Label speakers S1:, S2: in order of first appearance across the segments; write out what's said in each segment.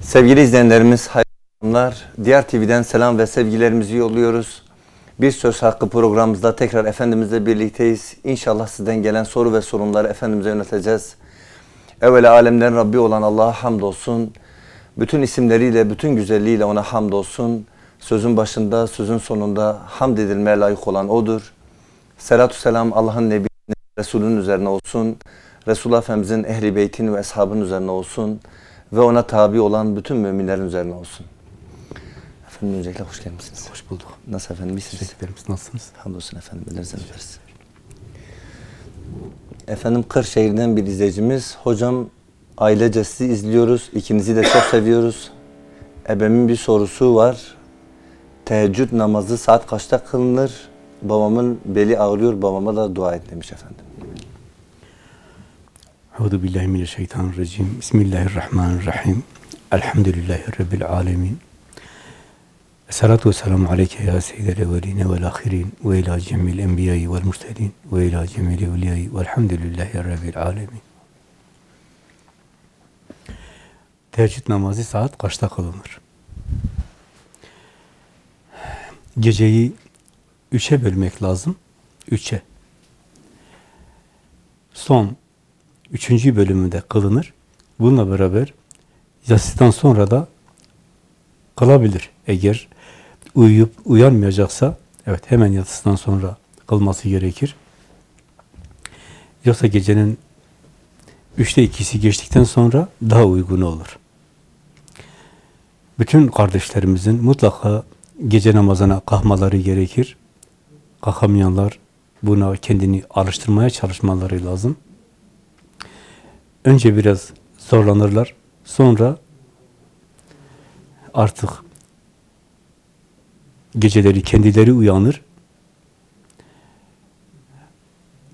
S1: Sevgili izleyenlerimiz, hayırlar. Diğer TV'den selam ve sevgilerimizi yolluyoruz. Bir Söz Hakkı programımızda tekrar Efendimizle birlikteyiz. İnşallah sizden gelen soru ve sorunları Efendimiz'e yöneteceğiz. Evvela alemlerin Rabbi olan Allah'a hamdolsun. Bütün isimleriyle, bütün güzelliğiyle ona hamdolsun. Sözün başında, sözün sonunda hamd edilmeye layık olan O'dur. Selatü selam Allah'ın Nebi, Resulünün üzerine olsun. Resulullah Efendimizin ehli beytin ve eshabın üzerine olsun. Ve ona tabi olan bütün müminlerin üzerine olsun. Efendim öncelikle hoş geldiniz.
S2: Hoş bulduk.
S1: Nasıl efendim? İyisiniz?
S2: Teşekkür ederim. Nasılsınız?
S1: Hamdolsun efendim. Ellerinizden öperiz. Efendim Kırşehir'den bir izleyicimiz. Hocam ailece sizi izliyoruz. İkinizi de çok seviyoruz. Ebemin bir sorusu var. Teheccüd namazı saat kaçta kılınır? Babamın beli ağrıyor. Babama da dua et demiş efendim.
S2: Euzu billahi mineşşeytanirracim. Bismillahirrahmanirrahim. Elhamdülillahi rabbil alamin. Esselatu vesselamu aleyke ya seyyidel evveline vel ahirin ve ila cemil enbiyayı vel murselin ve ila cemil evliyayı velhamdülillahi rabbil alamin. Teheccüd namazı saat kaçta kılınır? Geceyi üçe bölmek lazım. Üçe. Son üçüncü bölümünde kılınır. Bununla beraber yatsıdan sonra da kılabilir. Eğer uyuyup uyanmayacaksa evet hemen yatsıdan sonra kılması gerekir. Yoksa gecenin üçte ikisi geçtikten sonra daha uygun olur. Bütün kardeşlerimizin mutlaka gece namazına kalkmaları gerekir. Kalkamayanlar buna kendini alıştırmaya çalışmaları lazım. Önce biraz zorlanırlar. Sonra artık geceleri kendileri uyanır.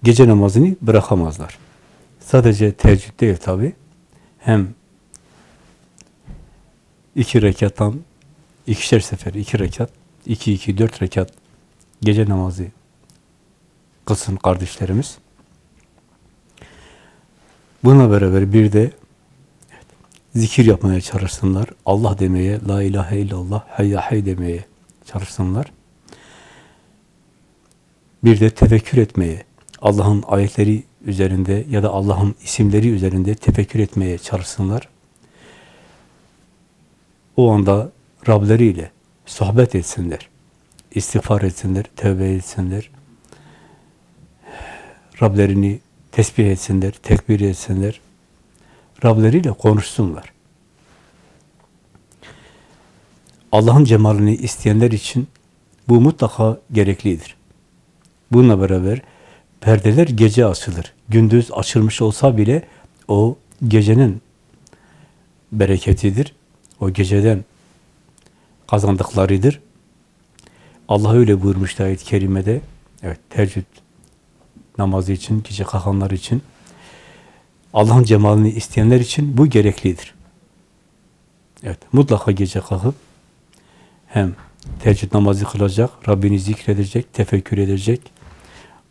S2: Gece namazını bırakamazlar. Sadece teheccüd değil tabi. Hem iki rekattan ikişer sefer iki rekat, iki iki dört rekat gece namazı kılsın kardeşlerimiz. Buna beraber bir de zikir yapmaya çalışsınlar. Allah demeye, la ilahe illallah, hayya hay demeye çalışsınlar. Bir de tefekkür etmeye, Allah'ın ayetleri üzerinde ya da Allah'ın isimleri üzerinde tefekkür etmeye çalışsınlar. O anda Rableriyle sohbet etsinler. istiğfar etsinler, tövbe etsinler. Rablerini tesbih etsinler, tekbir etsinler. Rableriyle konuşsunlar. Allah'ın cemalini isteyenler için bu mutlaka gereklidir. Bununla beraber perdeler gece açılır. Gündüz açılmış olsa bile o gecenin bereketidir. O geceden kazandıklarıdır. Allah öyle buyurmuştu ayet-i kerimede. Evet, tercih namazı için, gece kalkanlar için, Allah'ın cemalini isteyenler için bu gereklidir. Evet, mutlaka gece kalkıp hem teheccüd namazı kılacak, Rabbini zikredecek, tefekkür edecek,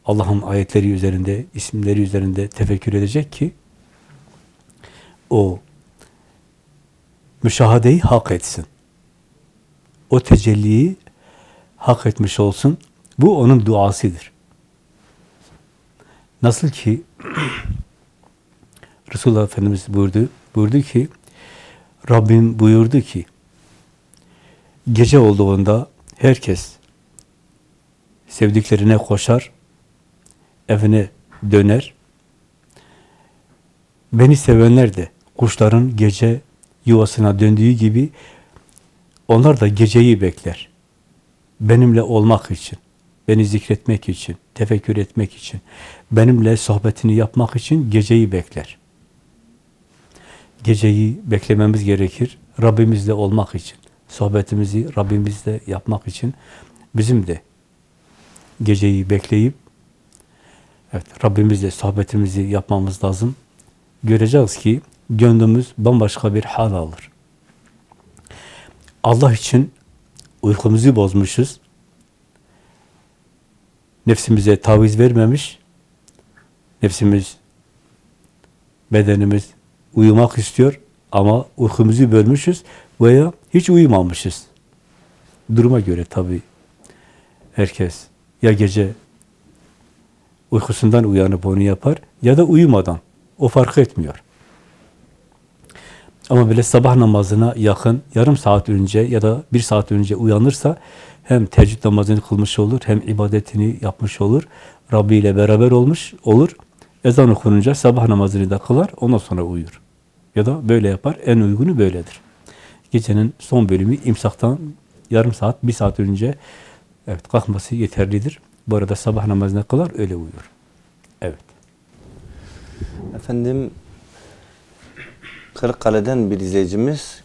S2: Allah'ın ayetleri üzerinde, isimleri üzerinde tefekkür edecek ki o müşahadeyi hak etsin. O tecelliyi hak etmiş olsun. Bu onun duasıdır. Nasıl ki Resulullah Efendimiz buyurdu, buyurdu ki Rabbim buyurdu ki gece olduğunda herkes sevdiklerine koşar, evine döner. Beni sevenler de kuşların gece yuvasına döndüğü gibi onlar da geceyi bekler. Benimle olmak için, beni zikretmek için, tefekkür etmek için, benimle sohbetini yapmak için geceyi bekler. Geceyi beklememiz gerekir. Rabbimizle olmak için, sohbetimizi Rabbimizle yapmak için bizim de geceyi bekleyip evet Rabbimizle sohbetimizi yapmamız lazım. Göreceğiz ki gönlümüz bambaşka bir hal alır. Allah için uykumuzu bozmuşuz. Nefsimize taviz vermemiş. Nefsimiz, bedenimiz uyumak istiyor Ama uykumuzu bölmüşüz veya hiç uyumamışız. Duruma göre tabii herkes ya gece uykusundan uyanıp onu yapar ya da uyumadan. O fark etmiyor. Ama böyle sabah namazına yakın yarım saat önce ya da bir saat önce uyanırsa hem teheccüd namazını kılmış olur hem ibadetini yapmış olur. Rabbi ile beraber olmuş olur. Ezan okununca sabah namazını da kılar ondan sonra uyur. Ya da böyle yapar. En uygunu böyledir. Gecenin son bölümü imsaktan yarım saat, bir saat önce evet kalkması yeterlidir. Bu arada sabah namazını kılar öyle uyur. Evet.
S1: Efendim Kırıkkale'den bir izleyicimiz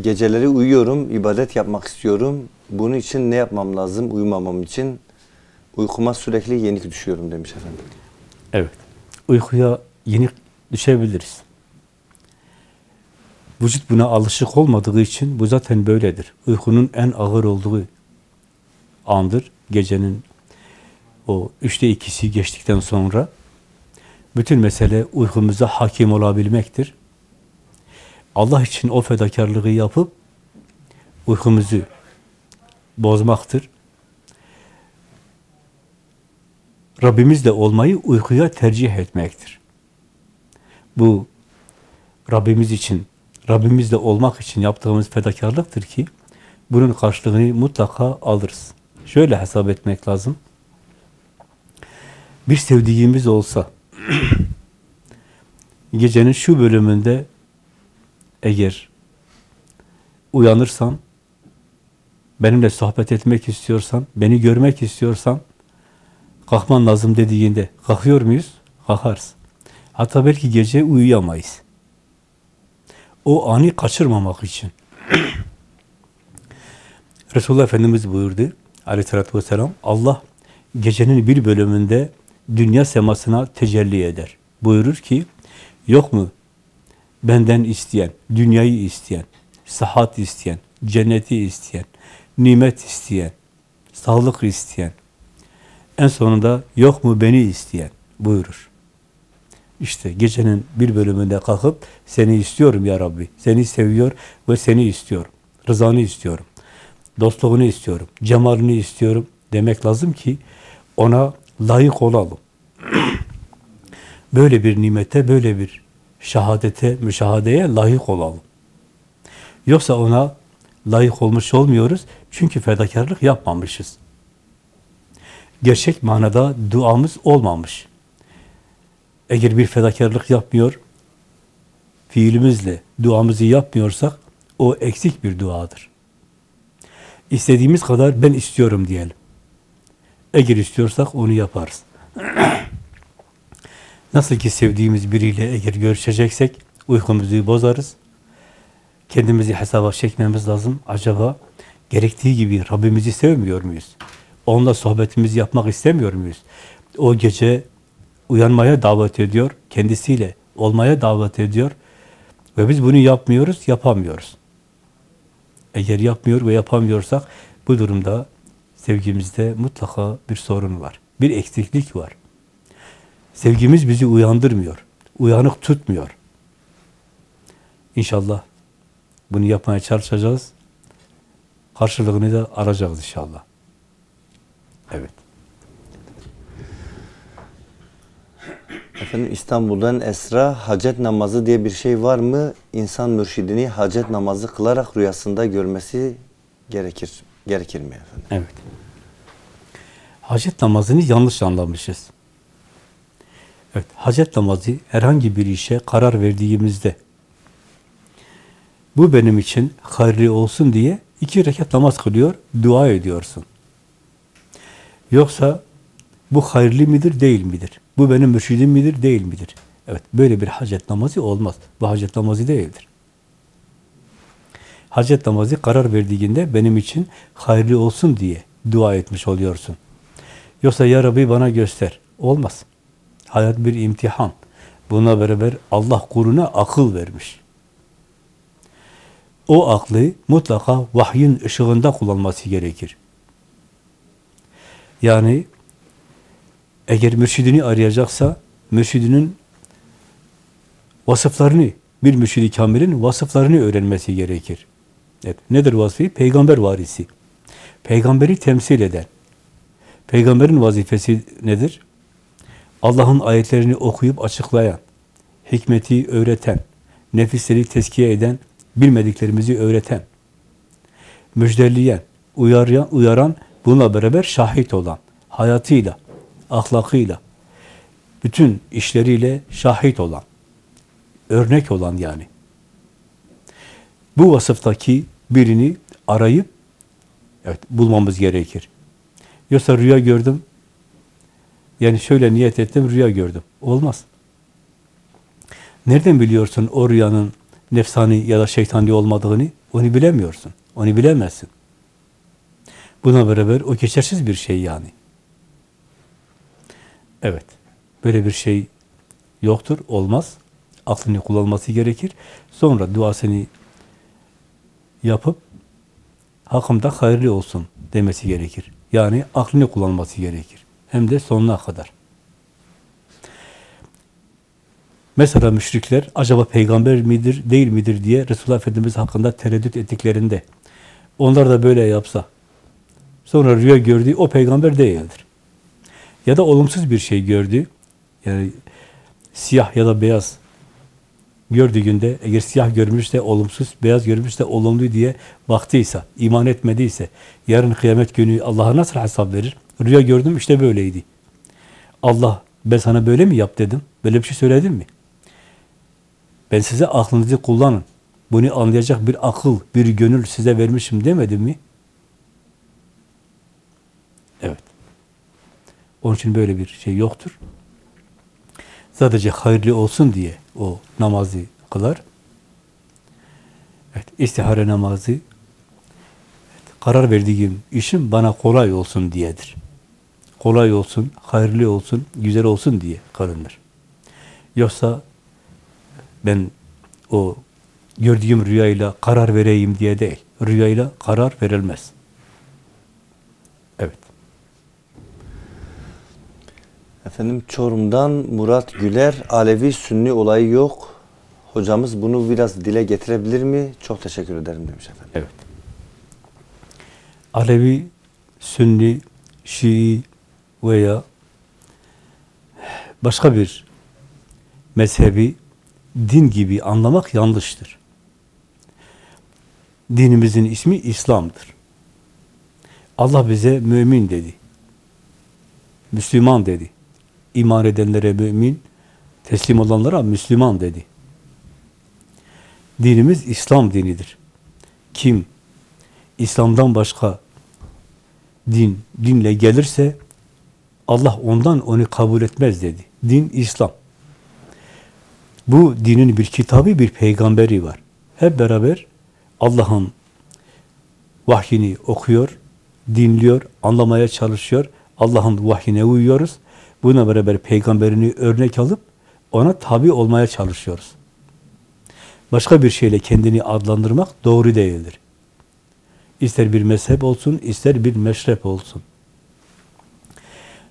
S1: geceleri uyuyorum, ibadet yapmak istiyorum. Bunun için ne yapmam lazım uyumamam için? Uykuma sürekli yenik düşüyorum demiş efendim.
S2: Evet. Uykuya yenik düşebiliriz. Vücut buna alışık olmadığı için bu zaten böyledir. Uykunun en ağır olduğu andır. Gecenin o üçte ikisi geçtikten sonra bütün mesele uykumuza hakim olabilmektir. Allah için o fedakarlığı yapıp uykumuzu bozmaktır. Rabbimizle olmayı uykuya tercih etmektir. Bu Rabbimiz için, Rabbimizle olmak için yaptığımız fedakarlıktır ki bunun karşılığını mutlaka alırız. Şöyle hesap etmek lazım. Bir sevdiğimiz olsa gecenin şu bölümünde eğer uyanırsan benimle sohbet etmek istiyorsan, beni görmek istiyorsan kalkman lazım dediğinde kalkıyor muyuz? Kalkarız. Hatta belki gece uyuyamayız. O anı kaçırmamak için. Resulullah Efendimiz buyurdu aleyhissalatü vesselam Allah gecenin bir bölümünde dünya semasına tecelli eder. Buyurur ki yok mu benden isteyen, dünyayı isteyen, sıhhat isteyen, cenneti isteyen, nimet isteyen, sağlık isteyen, en sonunda yok mu beni isteyen buyurur. İşte gecenin bir bölümünde kalkıp seni istiyorum ya Rabbi, seni seviyor ve seni istiyorum, rızanı istiyorum, dostluğunu istiyorum, cemalini istiyorum demek lazım ki ona layık olalım. böyle bir nimete, böyle bir şehadete, müşahadeye layık olalım. Yoksa ona layık olmuş olmuyoruz çünkü fedakarlık yapmamışız. Gerçek manada duamız olmamış. Eğer bir fedakarlık yapmıyor, fiilimizle duamızı yapmıyorsak o eksik bir duadır. İstediğimiz kadar ben istiyorum diyelim. Eğer istiyorsak onu yaparız. Nasıl ki sevdiğimiz biriyle eğer görüşeceksek uykumuzu bozarız. Kendimizi hesaba çekmemiz lazım. Acaba gerektiği gibi Rabbimizi sevmiyor muyuz? Onunla sohbetimizi yapmak istemiyor muyuz? O gece uyanmaya davet ediyor, kendisiyle olmaya davet ediyor ve biz bunu yapmıyoruz, yapamıyoruz. Eğer yapmıyor ve yapamıyorsak bu durumda sevgimizde mutlaka bir sorun var, bir eksiklik var. Sevgimiz bizi uyandırmıyor, uyanık tutmuyor. İnşallah bunu yapmaya çalışacağız. Karşılığını da arayacağız inşallah. Evet.
S1: Efendim İstanbul'dan Esra hacet namazı diye bir şey var mı? İnsan mürşidini hacet namazı kılarak rüyasında görmesi gerekir. Gerekir mi efendim?
S2: Evet. Hacet namazını yanlış anlamışız. Evet, hacet namazı herhangi bir işe karar verdiğimizde bu benim için hayırlı olsun diye iki rekat namaz kılıyor, dua ediyorsun. Yoksa bu hayırlı midir, değil midir? Bu benim mürşidim midir, değil midir? Evet, böyle bir hacet namazı olmaz. Bu hacet namazı değildir. Hacet namazı karar verdiğinde benim için hayırlı olsun diye dua etmiş oluyorsun. Yoksa ya Rabbi bana göster. Olmaz. Hayat bir imtihan. Buna beraber Allah kuluna akıl vermiş. O aklı mutlaka vahyin ışığında kullanması gerekir. Yani eğer mürşidini arayacaksa mürşidinin vasıflarını bir mürşid-i kamilin vasıflarını öğrenmesi gerekir. Evet, nedir vasfı? Peygamber varisi. Peygamberi temsil eden. Peygamberin vazifesi nedir? Allah'ın ayetlerini okuyup açıklayan, hikmeti öğreten, nefisleri teskiye eden, bilmediklerimizi öğreten, müjdeleyen, uyaran, uyaran, bununla beraber şahit olan, hayatıyla, ahlakıyla, bütün işleriyle şahit olan, örnek olan yani. Bu vasıftaki birini arayıp evet bulmamız gerekir. Yoksa rüya gördüm, yani şöyle niyet ettim, rüya gördüm. Olmaz. Nereden biliyorsun o rüyanın nefsani ya da şeytani olmadığını? Onu bilemiyorsun. Onu bilemezsin. Buna beraber o geçersiz bir şey yani. Evet. Böyle bir şey yoktur, olmaz. Aklını kullanması gerekir. Sonra duasını yapıp hakkımda hayırlı olsun demesi gerekir. Yani aklını kullanması gerekir. Hem de sonuna kadar. Mesela müşrikler acaba peygamber midir, değil midir diye Resulullah Efendimiz hakkında tereddüt ettiklerinde onlar da böyle yapsa sonra rüya gördüğü o peygamber değildir. Ya da olumsuz bir şey gördü. Yani siyah ya da beyaz gördüğünde eğer siyah görmüşse olumsuz, beyaz görmüşse olumlu diye baktıysa, iman etmediyse yarın kıyamet günü Allah'a nasıl hesap verir? Rüya gördüm işte böyleydi. Allah ben sana böyle mi yap dedim? Böyle bir şey söyledim mi? Ben size aklınızı kullanın. Bunu anlayacak bir akıl, bir gönül size vermişim demedim mi? Evet. Onun için böyle bir şey yoktur. Sadece hayırlı olsun diye o namazı kılar. Evet, istihare namazı evet, karar verdiğim işim bana kolay olsun diyedir. Kolay olsun, hayırlı olsun, güzel olsun diye kılınır. Yoksa ben o gördüğüm rüyayla karar vereyim diye değil. Rüyayla karar verilmez. Evet.
S1: Efendim Çorum'dan Murat Güler, Alevi Sünni olayı yok. Hocamız bunu biraz dile getirebilir mi? Çok teşekkür ederim demiş efendim.
S2: Evet. Alevi, Sünni, Şii veya başka bir mezhebi din gibi anlamak yanlıştır. Dinimizin ismi İslam'dır. Allah bize mümin dedi. Müslüman dedi. İman edenlere mümin, teslim olanlara Müslüman dedi. Dinimiz İslam dinidir. Kim İslam'dan başka din, dinle gelirse Allah ondan onu kabul etmez dedi. Din İslam. Bu dinin bir kitabı, bir peygamberi var. Hep beraber Allah'ın vahyini okuyor, dinliyor, anlamaya çalışıyor. Allah'ın vahyine uyuyoruz. Buna beraber peygamberini örnek alıp ona tabi olmaya çalışıyoruz. Başka bir şeyle kendini adlandırmak doğru değildir. İster bir mezhep olsun, ister bir meşrep olsun.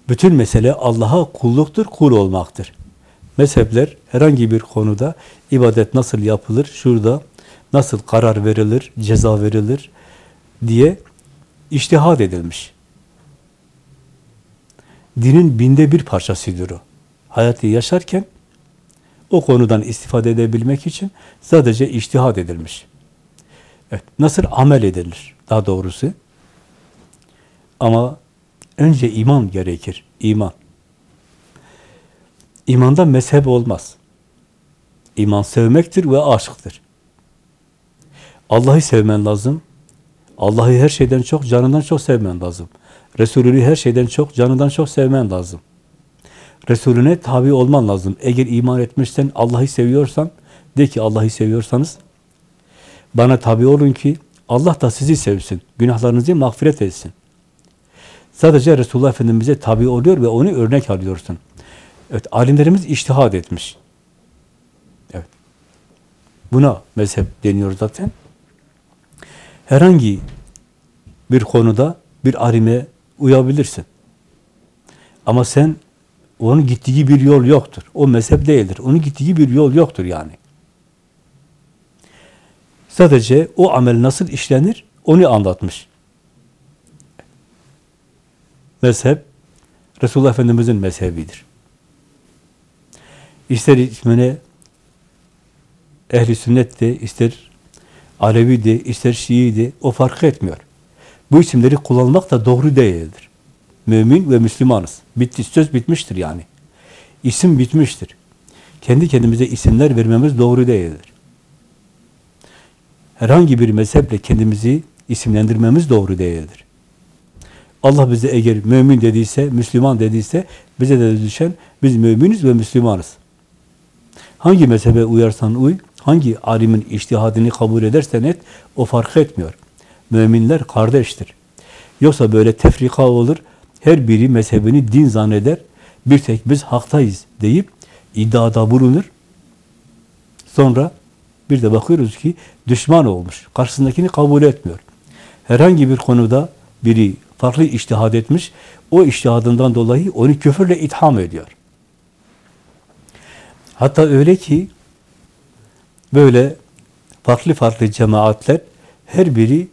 S2: Bütün mesele Allah'a kulluktur, kul olmaktır. Mezhepler herhangi bir konuda ibadet nasıl yapılır, şurada nasıl karar verilir, ceza verilir diye iştihad edilmiş. Dinin binde bir parçasıdır o. Hayatı yaşarken o konudan istifade edebilmek için sadece iştihad edilmiş. Evet, nasıl amel edilir daha doğrusu? Ama önce iman gerekir, iman. İmanda mezhep olmaz. İman sevmektir ve aşktır. Allah'ı sevmen lazım. Allah'ı her şeyden çok, canından çok sevmen lazım. Resulünü her şeyden çok, canından çok sevmen lazım. Resulüne tabi olman lazım. Eğer iman etmişsen, Allah'ı seviyorsan, de ki Allah'ı seviyorsanız, bana tabi olun ki Allah da sizi sevsin, günahlarınızı mağfiret etsin. Sadece Resulullah Efendimiz'e tabi oluyor ve onu örnek alıyorsun. Evet, alimlerimiz iştihad etmiş. Evet. Buna mezhep deniyor zaten. Herhangi bir konuda bir alime uyabilirsin. Ama sen onun gittiği bir yol yoktur. O mezhep değildir. Onun gittiği bir yol yoktur yani. Sadece o amel nasıl işlenir onu anlatmış. Mezhep Resulullah Efendimiz'in mezhebidir. İster ismine ehli sünnet de, ister Alevi de, ister Şii de o fark etmiyor. Bu isimleri kullanmak da doğru değildir. Mümin ve Müslümanız. Bitti, söz bitmiştir yani. İsim bitmiştir. Kendi kendimize isimler vermemiz doğru değildir. Herhangi bir mezheple kendimizi isimlendirmemiz doğru değildir. Allah bize eğer mümin dediyse, Müslüman dediyse bize de düşen biz müminiz ve Müslümanız. Hangi mezhebe uyarsan uy, hangi alimin iştihadını kabul edersen et, o fark etmiyor. Müminler kardeştir. Yoksa böyle tefrika olur, her biri mezhebini din zanneder, bir tek biz haktayız deyip iddiada bulunur. Sonra bir de bakıyoruz ki düşman olmuş, karşısındakini kabul etmiyor. Herhangi bir konuda biri farklı iştihad etmiş, o iştihadından dolayı onu küfürle itham ediyor. Hatta öyle ki böyle farklı farklı cemaatler her biri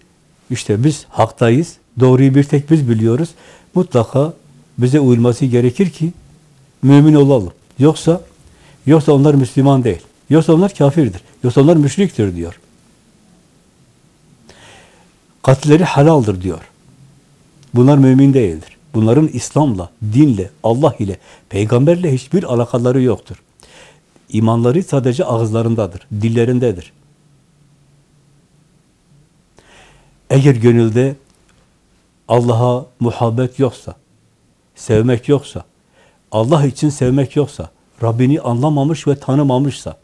S2: işte biz haktayız, doğruyu bir tek biz biliyoruz. Mutlaka bize uyulması gerekir ki mümin olalım. Yoksa yoksa onlar Müslüman değil. Yoksa onlar kafirdir. Yoksa onlar müşriktir diyor. Katilleri halaldır diyor. Bunlar mümin değildir. Bunların İslam'la, dinle, Allah ile, peygamberle hiçbir alakaları yoktur. İmanları sadece ağızlarındadır, dillerindedir. Eğer gönülde Allah'a muhabbet yoksa, sevmek yoksa, Allah için sevmek yoksa, Rabbini anlamamış ve tanımamışsa,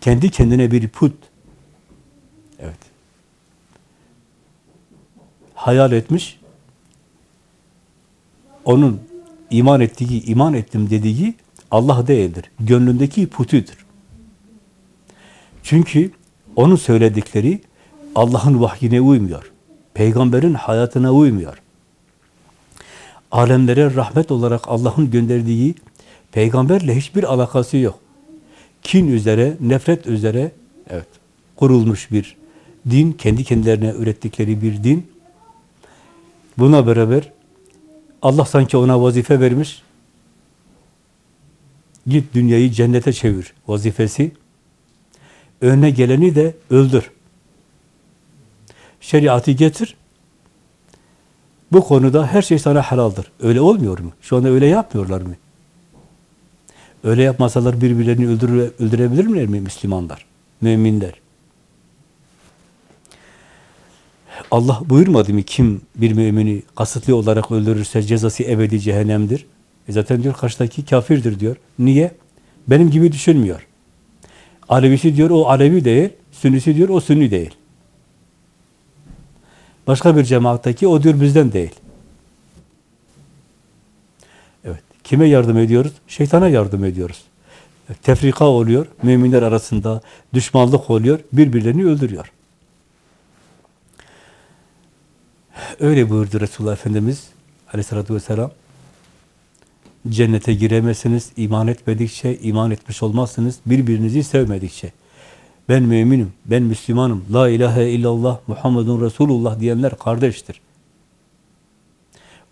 S2: kendi kendine bir put, evet, hayal etmiş, onun iman ettiği, iman ettim dediği Allah değildir. Gönlündeki putudur. Çünkü onun söyledikleri Allah'ın vahyine uymuyor. Peygamberin hayatına uymuyor. Alemlere rahmet olarak Allah'ın gönderdiği peygamberle hiçbir alakası yok. Kin üzere, nefret üzere evet kurulmuş bir din, kendi kendilerine ürettikleri bir din. Buna beraber Allah sanki ona vazife vermiş. Git dünyayı cennete çevir vazifesi. Önüne geleni de öldür. Şeriatı getir. Bu konuda her şey sana helaldir. Öyle olmuyor mu? Şu anda öyle yapmıyorlar mı? Öyle yapmasalar birbirlerini öldüre, öldürebilir mi Müslümanlar? Müminler. Allah buyurmadı mı kim bir mümini kasıtlı olarak öldürürse cezası ebedi cehennemdir. E zaten diyor karşıdaki kafirdir diyor. Niye? Benim gibi düşünmüyor. Alevisi diyor o Alevi değil, Sünnisi diyor o Sünni değil. Başka bir cemaattaki o diyor bizden değil. Evet. Kime yardım ediyoruz? Şeytana yardım ediyoruz. Tefrika oluyor. Müminler arasında düşmanlık oluyor. Birbirlerini öldürüyor. Öyle buyurdu Resulullah Efendimiz aleyhissalatü vesselam. Cennete giremezsiniz iman etmedikçe, iman etmiş olmazsınız birbirinizi sevmedikçe. Ben müminim, ben Müslümanım, la ilahe illallah, Muhammedun Resulullah diyenler kardeştir.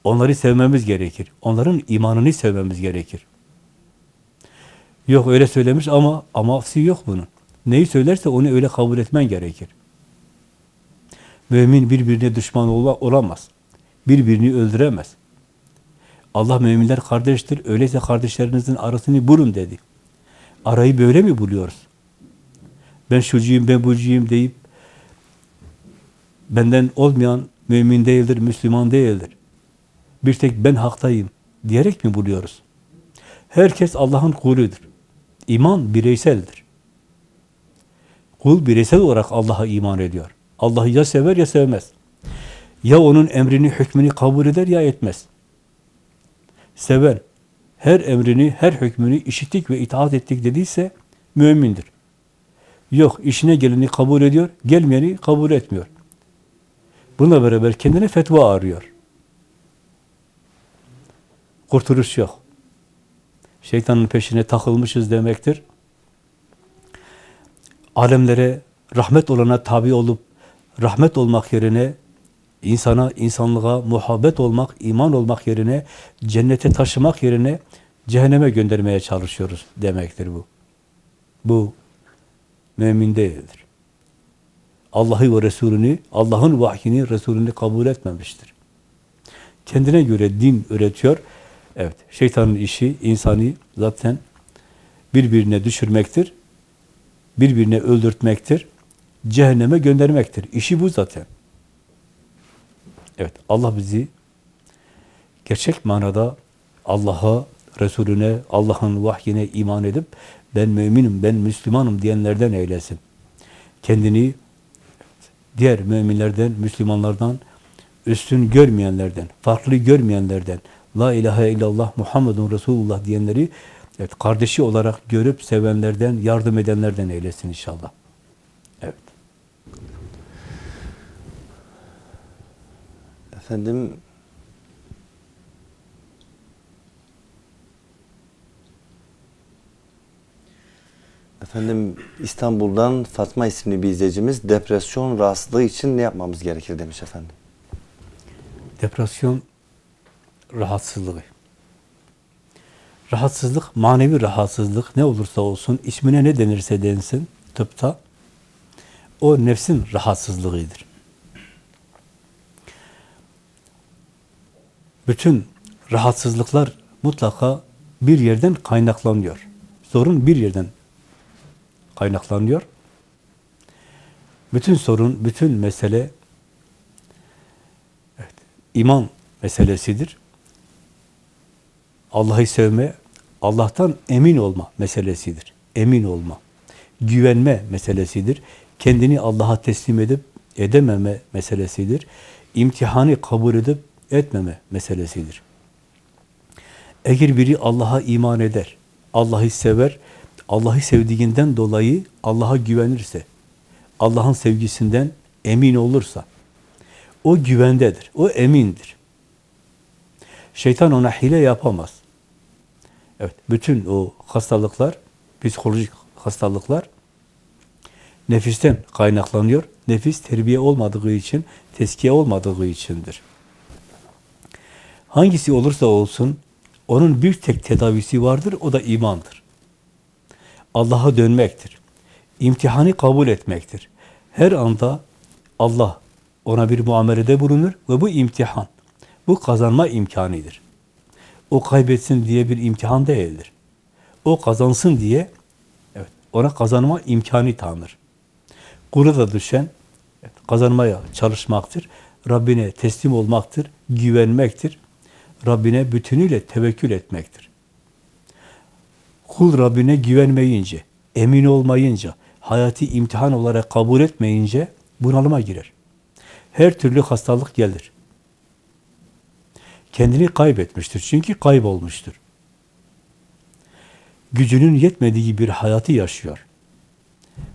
S2: Onları sevmemiz gerekir. Onların imanını sevmemiz gerekir. Yok öyle söylemiş ama aması yok bunun. Neyi söylerse onu öyle kabul etmen gerekir. Mümin birbirine düşman olamaz. Birbirini öldüremez. Allah müminler kardeştir. Öyleyse kardeşlerinizin arasını bulun dedi. Arayı böyle mi buluyoruz? Ben şucuyum, ben bucuyum deyip benden olmayan mümin değildir, Müslüman değildir. Bir tek ben haktayım diyerek mi buluyoruz? Herkes Allah'ın kuludur. İman bireyseldir. Kul bireysel olarak Allah'a iman ediyor. Allah'ı ya sever ya sevmez. Ya onun emrini, hükmünü kabul eder ya etmez. Seven, her emrini, her hükmünü işittik ve itaat ettik dediyse mümindir. Yok, işine geleni kabul ediyor, gelmeyeni kabul etmiyor. Bununla beraber kendine fetva arıyor. Kurtuluş yok. Şeytanın peşine takılmışız demektir. Alemlere rahmet olana tabi olup rahmet olmak yerine insana, insanlığa muhabbet olmak, iman olmak yerine cennete taşımak yerine cehenneme göndermeye çalışıyoruz demektir bu. Bu mümin değildir. Allah'ı ve Resulünü, Allah'ın vahyini, Resulünü kabul etmemiştir. Kendine göre din öğretiyor. Evet, şeytanın işi insanı zaten birbirine düşürmektir. Birbirine öldürtmektir. Cehenneme göndermektir. İşi bu zaten. Evet, Allah bizi gerçek manada Allah'a, Resulüne, Allah'ın vahyine iman edip ben müminim, ben Müslümanım diyenlerden eylesin. Kendini diğer müminlerden, Müslümanlardan üstün görmeyenlerden, farklı görmeyenlerden, La ilahe illallah Muhammedun Resulullah diyenleri evet, kardeşi olarak görüp sevenlerden, yardım edenlerden eylesin inşallah.
S1: Efendim Efendim İstanbul'dan Fatma isimli bir izleyicimiz depresyon rahatsızlığı için ne yapmamız gerekir demiş efendim.
S2: Depresyon rahatsızlığı. Rahatsızlık, manevi rahatsızlık ne olursa olsun, ismine ne denirse densin tıpta, o nefsin rahatsızlığıdır. Bütün rahatsızlıklar mutlaka bir yerden kaynaklanıyor. Sorun bir yerden kaynaklanıyor. Bütün sorun, bütün mesele evet, iman meselesidir. Allah'ı sevme, Allah'tan emin olma meselesidir. Emin olma, güvenme meselesidir. Kendini Allah'a teslim edip edememe meselesidir. İmtihanı kabul edip etmeme meselesidir. Eğer biri Allah'a iman eder, Allah'ı sever, Allah'ı sevdiğinden dolayı Allah'a güvenirse, Allah'ın sevgisinden emin olursa, o güvendedir, o emindir. Şeytan ona hile yapamaz. Evet, bütün o hastalıklar, psikolojik hastalıklar nefisten kaynaklanıyor. Nefis terbiye olmadığı için, teskiye olmadığı içindir. Hangisi olursa olsun, onun bir tek tedavisi vardır, o da imandır. Allah'a dönmektir. İmtihanı kabul etmektir. Her anda Allah ona bir muamelede bulunur ve bu imtihan, bu kazanma imkanıdır. O kaybetsin diye bir imtihan değildir. O kazansın diye evet, ona kazanma imkanı tanır. Kulu da düşen evet, kazanmaya çalışmaktır. Rabbine teslim olmaktır, güvenmektir. Rabbine bütünüyle tevekkül etmektir. Kul Rabbine güvenmeyince, emin olmayınca, hayatı imtihan olarak kabul etmeyince bunalıma girer. Her türlü hastalık gelir. Kendini kaybetmiştir. Çünkü kaybolmuştur. Gücünün yetmediği bir hayatı yaşıyor.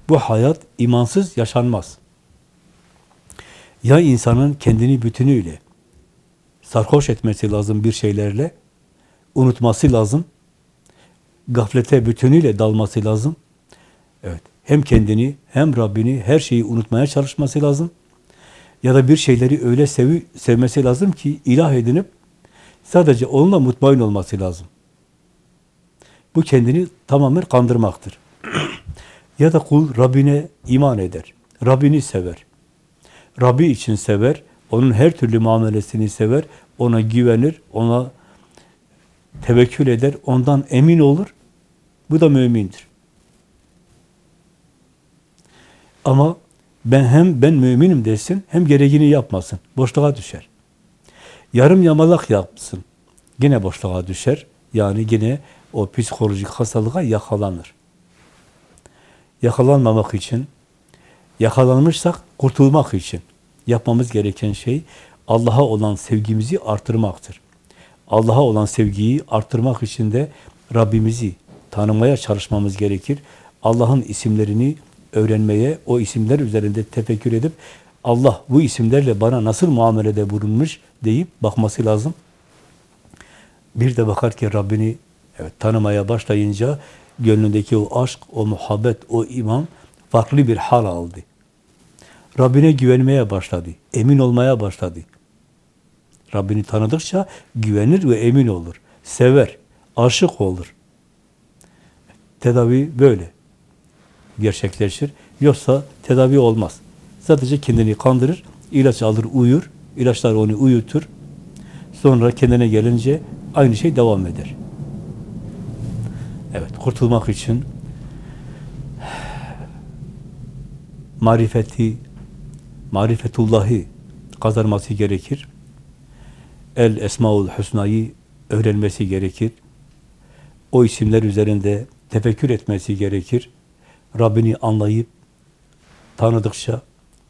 S2: Bu hayat imansız yaşanmaz. Ya insanın kendini bütünüyle sarhoş etmesi lazım bir şeylerle, unutması lazım, gaflete bütünüyle dalması lazım. Evet, hem kendini hem Rabbini her şeyi unutmaya çalışması lazım. Ya da bir şeyleri öyle sevi, sevmesi lazım ki ilah edinip sadece onunla mutmain olması lazım. Bu kendini tamamen kandırmaktır. ya da kul Rabbine iman eder. Rabbini sever. Rabbi için sever. Onun her türlü muamelesini sever. Ona güvenir. Ona tevekkül eder. Ondan emin olur. Bu da mümindir. Ama ben hem ben müminim desin, hem gereğini yapmasın. Boşluğa düşer. Yarım yamalak yapsın. Yine boşluğa düşer. Yani yine o psikolojik hastalığa yakalanır. Yakalanmamak için, yakalanmışsak kurtulmak için yapmamız gereken şey Allah'a olan sevgimizi artırmaktır. Allah'a olan sevgiyi artırmak için de Rabbimizi tanımaya çalışmamız gerekir. Allah'ın isimlerini öğrenmeye, o isimler üzerinde tefekkür edip Allah bu isimlerle bana nasıl muamelede bulunmuş deyip bakması lazım. Bir de bakar ki Rabbini evet, tanımaya başlayınca gönlündeki o aşk, o muhabbet, o iman farklı bir hal aldı. Rabbine güvenmeye başladı. Emin olmaya başladı. Rabbini tanıdıkça güvenir ve emin olur. Sever, aşık olur. Tedavi böyle gerçekleşir. Yoksa tedavi olmaz. Sadece kendini kandırır, ilaç alır, uyur. İlaçlar onu uyutur. Sonra kendine gelince aynı şey devam eder. Evet, kurtulmak için marifeti, marifetullahı kazanması gerekir. El Esmaül Hüsna'yı öğrenmesi gerekir. O isimler üzerinde tefekkür etmesi gerekir. Rabbini anlayıp tanıdıkça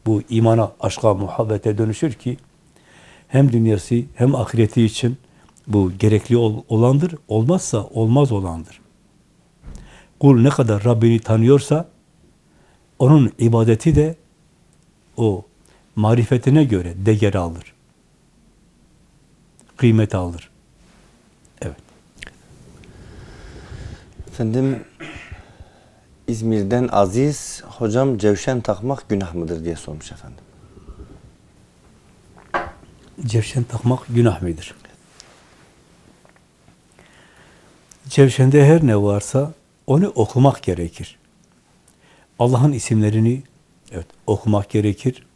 S2: bu imana, aşka, muhabbete dönüşür ki hem dünyası hem ahireti için bu gerekli ol- olandır. Olmazsa olmaz olandır. Kul ne kadar Rabbini tanıyorsa onun ibadeti de o marifetine göre değer alır. Kıymet alır. Evet.
S1: Efendim İzmir'den Aziz hocam cevşen takmak günah mıdır diye sormuş efendim.
S2: Cevşen takmak günah mıdır? Cevşende her ne varsa onu okumak gerekir. Allah'ın isimlerini evet okumak gerekir.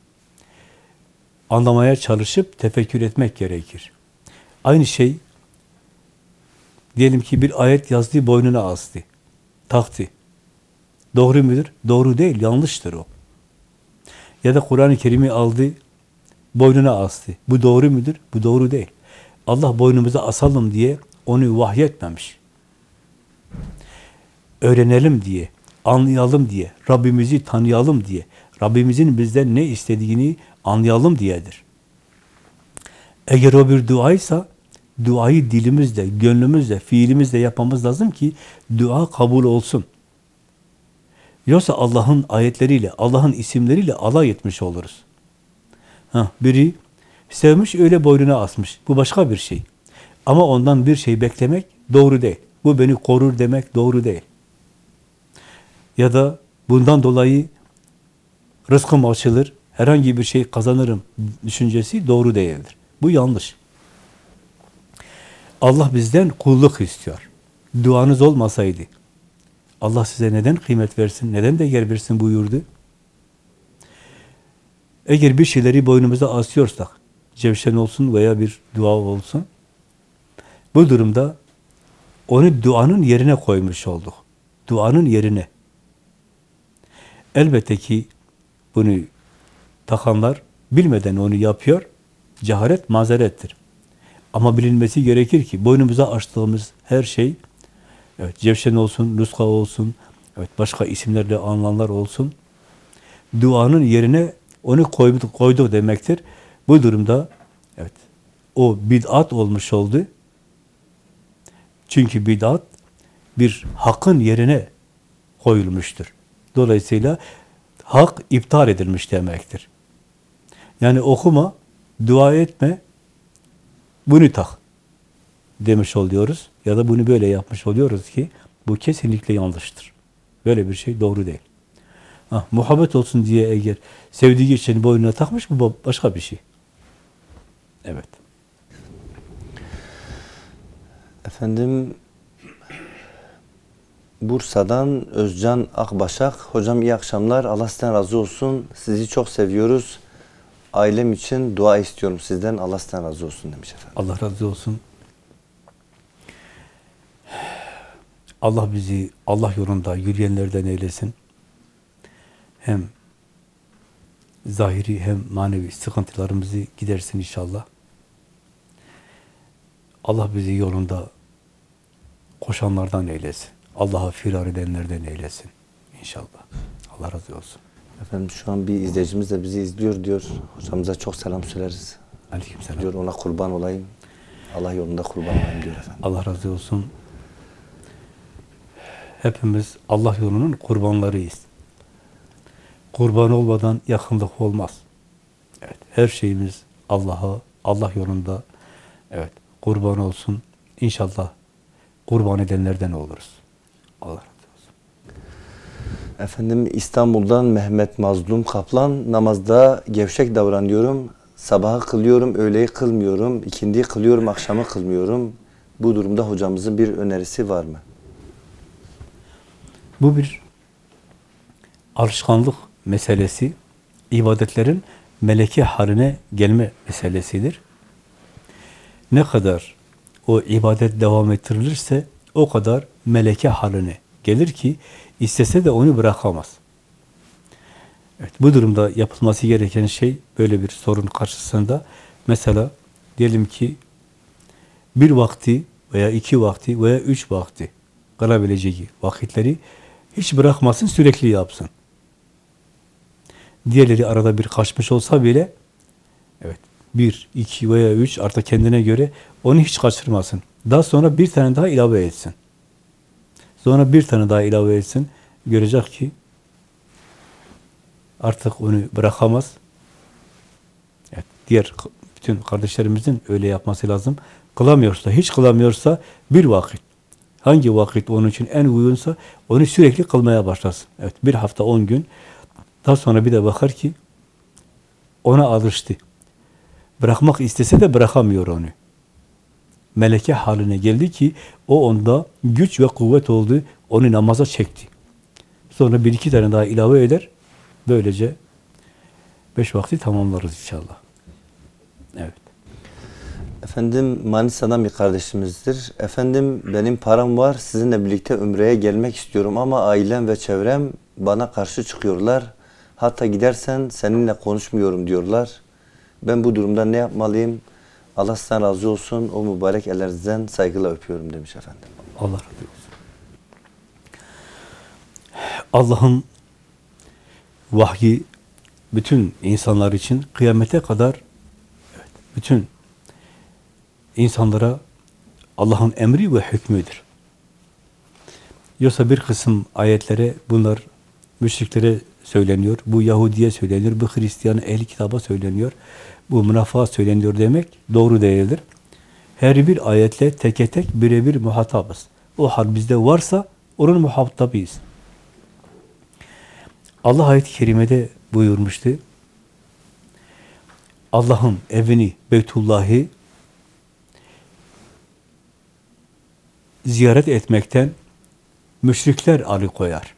S2: Anlamaya çalışıp tefekkür etmek gerekir. Aynı şey diyelim ki bir ayet yazdı boynuna astı. Taktı. Doğru mudur? Doğru değil, yanlıştır o. Ya da Kur'an-ı Kerim'i aldı, boynuna astı. Bu doğru mudur? Bu doğru değil. Allah boynumuza asalım diye onu vahyetmemiş. Öğrenelim diye, anlayalım diye, Rabbimizi tanıyalım diye, Rabbimizin bizden ne istediğini anlayalım diyedir. Eğer o bir duaysa, duayı dilimizle, gönlümüzle, fiilimizle yapmamız lazım ki dua kabul olsun. Yoksa Allah'ın ayetleriyle, Allah'ın isimleriyle alay etmiş oluruz. Ha, biri sevmiş öyle boynuna asmış. Bu başka bir şey. Ama ondan bir şey beklemek doğru değil. Bu beni korur demek doğru değil. Ya da bundan dolayı rızkım açılır, herhangi bir şey kazanırım düşüncesi doğru değildir. Bu yanlış. Allah bizden kulluk istiyor. Duanız olmasaydı Allah size neden kıymet versin, neden değer versin buyurdu? Eğer bir şeyleri boynumuza asıyorsak, cevşen olsun veya bir dua olsun, bu durumda onu duanın yerine koymuş olduk. Duanın yerine. Elbette ki bunu takanlar bilmeden onu yapıyor. Cehalet mazerettir. Ama bilinmesi gerekir ki boynumuza açtığımız her şey evet cevşen olsun, nuska olsun, evet başka isimlerle anılanlar olsun. Duanın yerine onu koydu, koydu demektir. Bu durumda evet o bid'at olmuş oldu. Çünkü bid'at bir hakkın yerine koyulmuştur. Dolayısıyla hak iptal edilmiş demektir. Yani okuma, dua etme, bunu tak demiş oluyoruz. Ya da bunu böyle yapmış oluyoruz ki bu kesinlikle yanlıştır. Böyle bir şey doğru değil. Ha, muhabbet olsun diye eğer sevdiği için boynuna takmış bu başka bir şey. Evet.
S1: Efendim Bursa'dan Özcan Akbaşak. Hocam iyi akşamlar. Allah sizden razı olsun. Sizi çok seviyoruz. Ailem için dua istiyorum sizden. Allah sizden razı olsun demiş efendim.
S2: Allah razı olsun. Allah bizi Allah yolunda yürüyenlerden eylesin. Hem zahiri hem manevi sıkıntılarımızı gidersin inşallah. Allah bizi yolunda koşanlardan eylesin. Allah'a firar edenlerden eylesin inşallah. Allah razı olsun.
S1: Efendim şu an bir izleyicimiz de bizi izliyor diyor. Hocamıza çok selam söyleriz.
S2: Aleykümselam.
S1: Diyor ona kurban olayım. Allah yolunda kurban olayım diyor efendim.
S2: Allah razı olsun. Hepimiz Allah yolunun kurbanlarıyız. Kurban olmadan yakınlık olmaz. Evet, her şeyimiz Allah'a, Allah yolunda evet, kurban olsun. İnşallah kurban edenlerden oluruz. Allah.
S1: Efendim İstanbul'dan Mehmet Mazlum Kaplan namazda gevşek davranıyorum. Sabahı kılıyorum, öğleyi kılmıyorum, ikindiyi kılıyorum, akşamı kılmıyorum. Bu durumda hocamızın bir önerisi var mı?
S2: Bu bir alışkanlık meselesi, ibadetlerin meleke haline gelme meselesidir. Ne kadar o ibadet devam ettirilirse o kadar meleke haline gelir ki istese de onu bırakamaz. Evet, bu durumda yapılması gereken şey böyle bir sorun karşısında mesela diyelim ki bir vakti veya iki vakti veya üç vakti kalabileceği vakitleri hiç bırakmasın, sürekli yapsın. Diğerleri arada bir kaçmış olsa bile evet bir, iki veya üç artık kendine göre onu hiç kaçırmasın. Daha sonra bir tane daha ilave etsin. Sonra bir tane daha ilave etsin. Görecek ki artık onu bırakamaz. Evet, diğer bütün kardeşlerimizin öyle yapması lazım. Kılamıyorsa, hiç kılamıyorsa bir vakit. Hangi vakit onun için en uygunsa onu sürekli kılmaya başlasın. Evet, bir hafta on gün. Daha sonra bir de bakar ki ona alıştı. Bırakmak istese de bırakamıyor onu. Meleke haline geldi ki o onda güç ve kuvvet oldu. Onu namaza çekti. Sonra bir iki tane daha ilave eder. Böylece beş vakti tamamlarız inşallah. Evet.
S1: Efendim Manisa'dan bir kardeşimizdir. Efendim benim param var, sizinle birlikte Ümre'ye gelmek istiyorum ama ailem ve çevrem bana karşı çıkıyorlar. Hatta gidersen seninle konuşmuyorum diyorlar. Ben bu durumda ne yapmalıyım? Allah sizden razı olsun. O mübarek ellerinizden saygıyla öpüyorum demiş efendim.
S2: Allah razı olsun. Allah'ın vahyi bütün insanlar için kıyamete kadar evet, bütün insanlara Allah'ın emri ve hükmüdür. Yoksa bir kısım ayetlere bunlar müşriklere söyleniyor, bu Yahudiye söyleniyor, bu Hristiyan ehli kitaba söyleniyor, bu münafığa söyleniyor demek doğru değildir. Her bir ayetle teke tek birebir muhatabız. O hal bizde varsa onun muhatabıyız. Allah ayet-i kerimede buyurmuştu. Allah'ın evini, Beytullah'ı ziyaret etmekten müşrikler alıkoyar.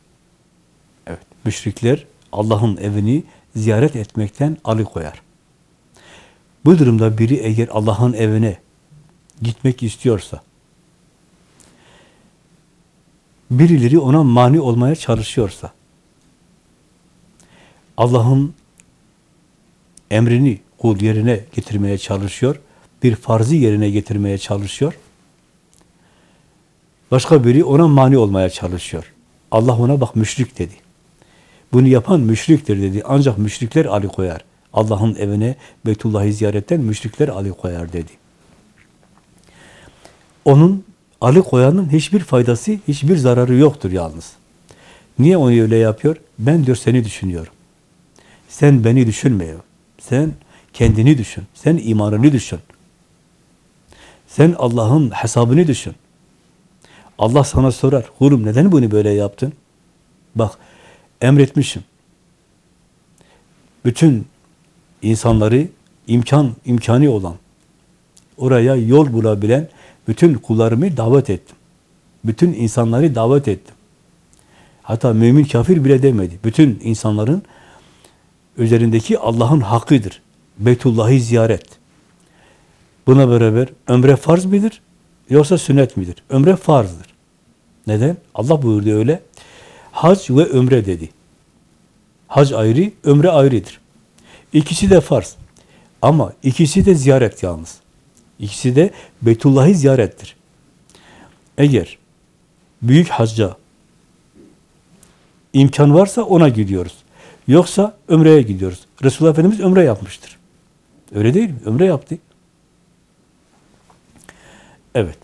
S2: Evet, müşrikler Allah'ın evini ziyaret etmekten alıkoyar. Bu durumda biri eğer Allah'ın evine gitmek istiyorsa, birileri ona mani olmaya çalışıyorsa, Allah'ın emrini kul yerine getirmeye çalışıyor, bir farzı yerine getirmeye çalışıyor, başka biri ona mani olmaya çalışıyor. Allah ona bak müşrik dedi. Bunu yapan müşriktir dedi. Ancak müşrikler Ali koyar. Allah'ın evine Beytullah'ı ziyaretten müşrikler Ali koyar dedi. Onun Ali koyanın hiçbir faydası, hiçbir zararı yoktur yalnız. Niye onu öyle yapıyor? Ben diyor seni düşünüyorum. Sen beni düşünmüyor. Sen kendini düşün. Sen imanını düşün. Sen Allah'ın hesabını düşün. Allah sana sorar. Kulum neden bunu böyle yaptın? Bak emretmişim. Bütün insanları imkan imkanı olan oraya yol bulabilen bütün kullarımı davet ettim. Bütün insanları davet ettim. Hatta mümin kafir bile demedi. Bütün insanların üzerindeki Allah'ın hakkıdır. Beytullah'ı ziyaret. Buna beraber ömre farz midir? Yoksa sünnet midir? Ömre farzdır. Neden? Allah buyurdu öyle. Hac ve ömre dedi. Hac ayrı, ömre ayrıdır. İkisi de farz. Ama ikisi de ziyaret yalnız. İkisi de Beytullah'ı ziyarettir. Eğer büyük hacca imkan varsa ona gidiyoruz. Yoksa ömreye gidiyoruz. Resulullah Efendimiz ömre yapmıştır. Öyle değil mi? Ömre yaptı. Evet.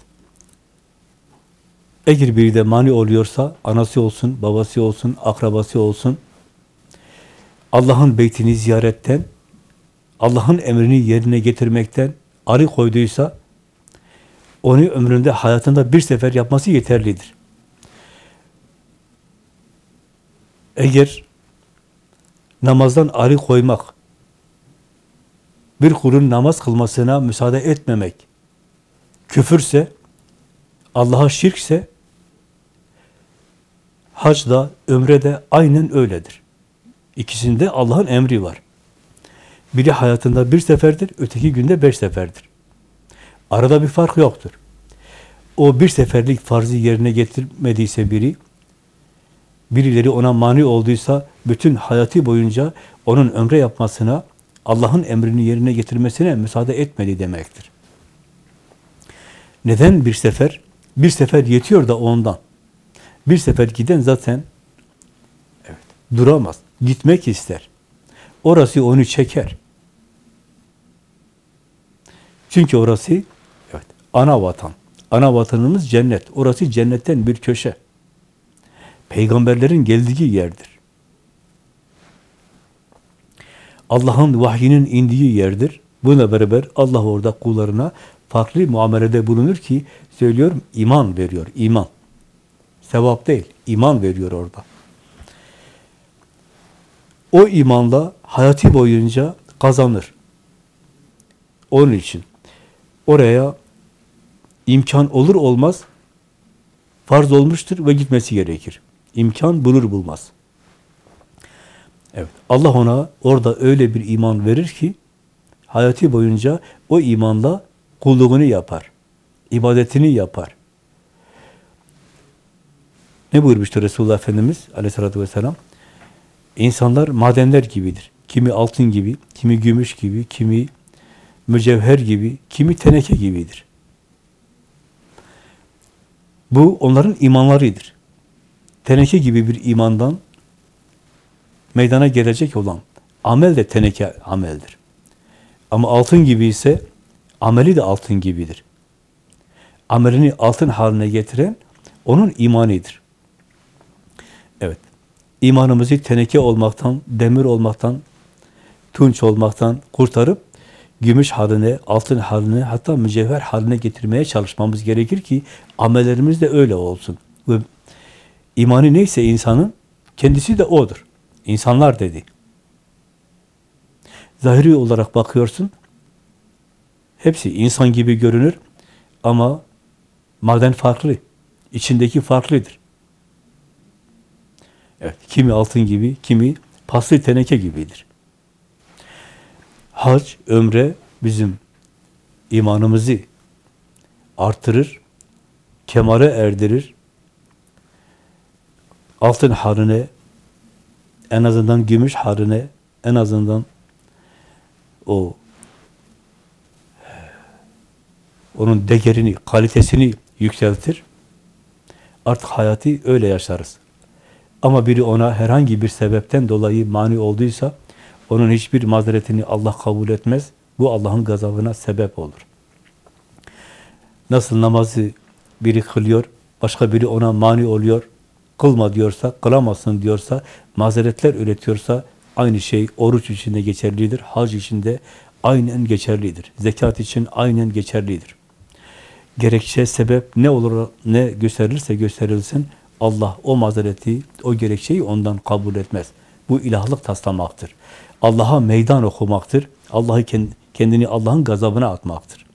S2: Eğer biri de mani oluyorsa, anası olsun, babası olsun, akrabası olsun, Allah'ın beytini ziyaretten, Allah'ın emrini yerine getirmekten arı koyduysa, onu ömründe, hayatında bir sefer yapması yeterlidir. Eğer namazdan arı koymak, bir kulun namaz kılmasına müsaade etmemek, küfürse, Allah'a şirkse, hac da, ömre de aynen öyledir. İkisinde Allah'ın emri var. Biri hayatında bir seferdir, öteki günde beş seferdir. Arada bir fark yoktur. O bir seferlik farzı yerine getirmediyse biri, birileri ona mani olduysa, bütün hayatı boyunca onun ömre yapmasına, Allah'ın emrini yerine getirmesine müsaade etmedi demektir. Neden bir sefer? Bir sefer yetiyor da ondan. Bir sefer giden zaten evet, duramaz. Gitmek ister. Orası onu çeker. Çünkü orası evet, ana vatan. Ana vatanımız cennet. Orası cennetten bir köşe. Peygamberlerin geldiği yerdir. Allah'ın vahyinin indiği yerdir. Buna beraber Allah orada kullarına farklı muamelede bulunur ki söylüyorum iman veriyor, iman. Sevap değil, iman veriyor orada. O imanla hayatı boyunca kazanır. Onun için oraya imkan olur olmaz farz olmuştur ve gitmesi gerekir. İmkan bulur bulmaz. Evet. Allah ona orada öyle bir iman verir ki hayatı boyunca o imanla kulluğunu yapar. ibadetini yapar. Ne buyurmuştu Resulullah Efendimiz aleyhissalatü vesselam? İnsanlar madenler gibidir. Kimi altın gibi, kimi gümüş gibi, kimi mücevher gibi, kimi teneke gibidir. Bu onların imanlarıdır. Teneke gibi bir imandan meydana gelecek olan amel de teneke ameldir. Ama altın gibi ise ameli de altın gibidir. Amelini altın haline getiren onun imanidir. İmanımızı teneke olmaktan, demir olmaktan, tunç olmaktan kurtarıp gümüş haline, altın haline, hatta mücevher haline getirmeye çalışmamız gerekir ki amellerimiz de öyle olsun. Ve imanı neyse insanın kendisi de odur. İnsanlar dedi. Zahiri olarak bakıyorsun, hepsi insan gibi görünür ama maden farklı, içindeki farklıdır. Evet, kimi altın gibi, kimi paslı teneke gibidir. Hac, ömre bizim imanımızı artırır, kemale erdirir, altın haline, en azından gümüş haline, en azından o onun değerini, kalitesini yükseltir. Artık hayatı öyle yaşarız. Ama biri ona herhangi bir sebepten dolayı mani olduysa, onun hiçbir mazeretini Allah kabul etmez. Bu Allah'ın gazabına sebep olur. Nasıl namazı biri kılıyor, başka biri ona mani oluyor, kılma diyorsa, kılamazsın diyorsa, mazeretler üretiyorsa, aynı şey oruç içinde geçerlidir, hac içinde aynen geçerlidir. Zekat için aynen geçerlidir. Gerekçe, sebep ne olur, ne gösterilirse gösterilsin, Allah o mazereti, o gerekçeyi ondan kabul etmez. Bu ilahlık taslamaktır. Allah'a meydan okumaktır. Allah'ı kendini Allah'ın gazabına atmaktır.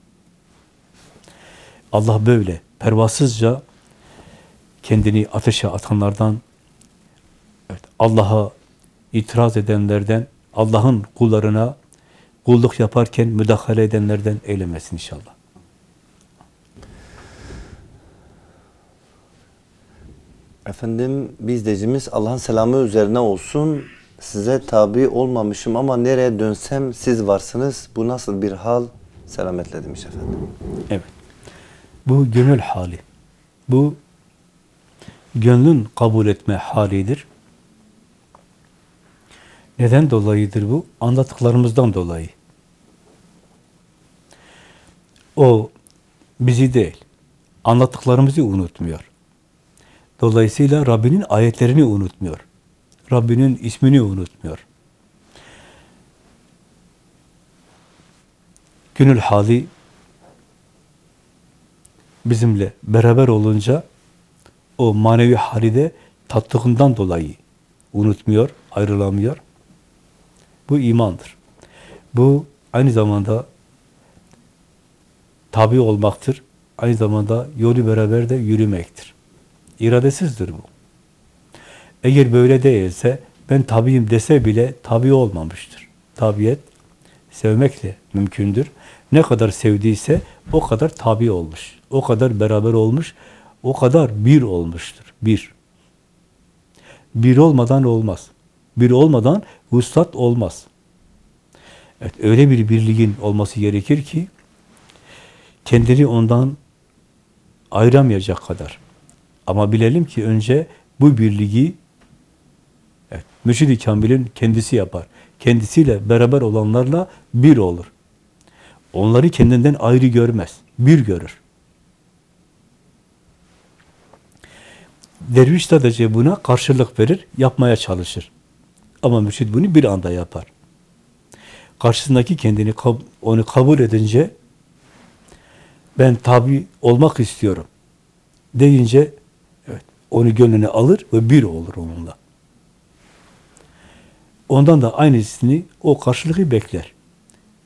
S2: Allah böyle pervasızca kendini ateşe atanlardan, evet, Allah'a itiraz edenlerden, Allah'ın kullarına kulluk yaparken müdahale edenlerden eylemesin inşallah.
S1: Efendim bir izleyicimiz Allah'ın selamı üzerine olsun. Size tabi olmamışım ama nereye dönsem siz varsınız. Bu nasıl bir hal? Selametle demiş efendim.
S2: Evet. Bu gönül hali. Bu gönlün kabul etme halidir. Neden dolayıdır bu? Anlattıklarımızdan dolayı. O bizi değil, anlattıklarımızı unutmuyor. Dolayısıyla Rabbinin ayetlerini unutmuyor. Rabbinin ismini unutmuyor. Gönül hali bizimle beraber olunca o manevi hali de tattığından dolayı unutmuyor, ayrılamıyor. Bu imandır. Bu aynı zamanda tabi olmaktır. Aynı zamanda yolu beraber de yürümektir. İradesizdir bu. Eğer böyle değilse, ben tabiyim dese bile tabi olmamıştır. Tabiyet, sevmekle mümkündür. Ne kadar sevdiyse o kadar tabi olmuş. O kadar beraber olmuş. O kadar bir olmuştur. Bir. Bir olmadan olmaz. Bir olmadan vuslat olmaz. Evet, öyle bir birliğin olması gerekir ki kendini ondan ayıramayacak kadar. Ama bilelim ki önce bu birliği evet, Mürşid-i Kamil'in kendisi yapar. Kendisiyle beraber olanlarla bir olur. Onları kendinden ayrı görmez. Bir görür. Derviş sadece buna karşılık verir, yapmaya çalışır. Ama mürşid bunu bir anda yapar. Karşısındaki kendini onu kabul edince ben tabi olmak istiyorum deyince onu gönlüne alır ve bir olur onunla. Ondan da aynısını o karşılığı bekler.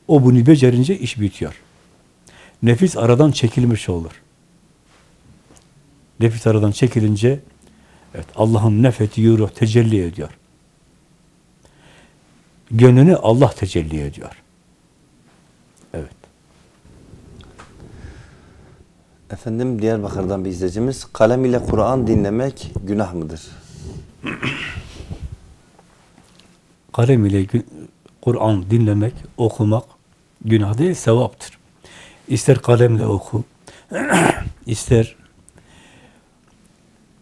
S2: O bunu becerince iş bitiyor. Nefis aradan çekilmiş olur. Nefis aradan çekilince evet, Allah'ın nefeti ruh tecelli ediyor. Gönlüne Allah tecelli ediyor.
S1: Efendim Diyarbakır'dan bir izleyicimiz kalem ile Kur'an dinlemek günah mıdır?
S2: kalem ile Kur'an dinlemek, okumak günah değil, sevaptır. İster kalemle oku, ister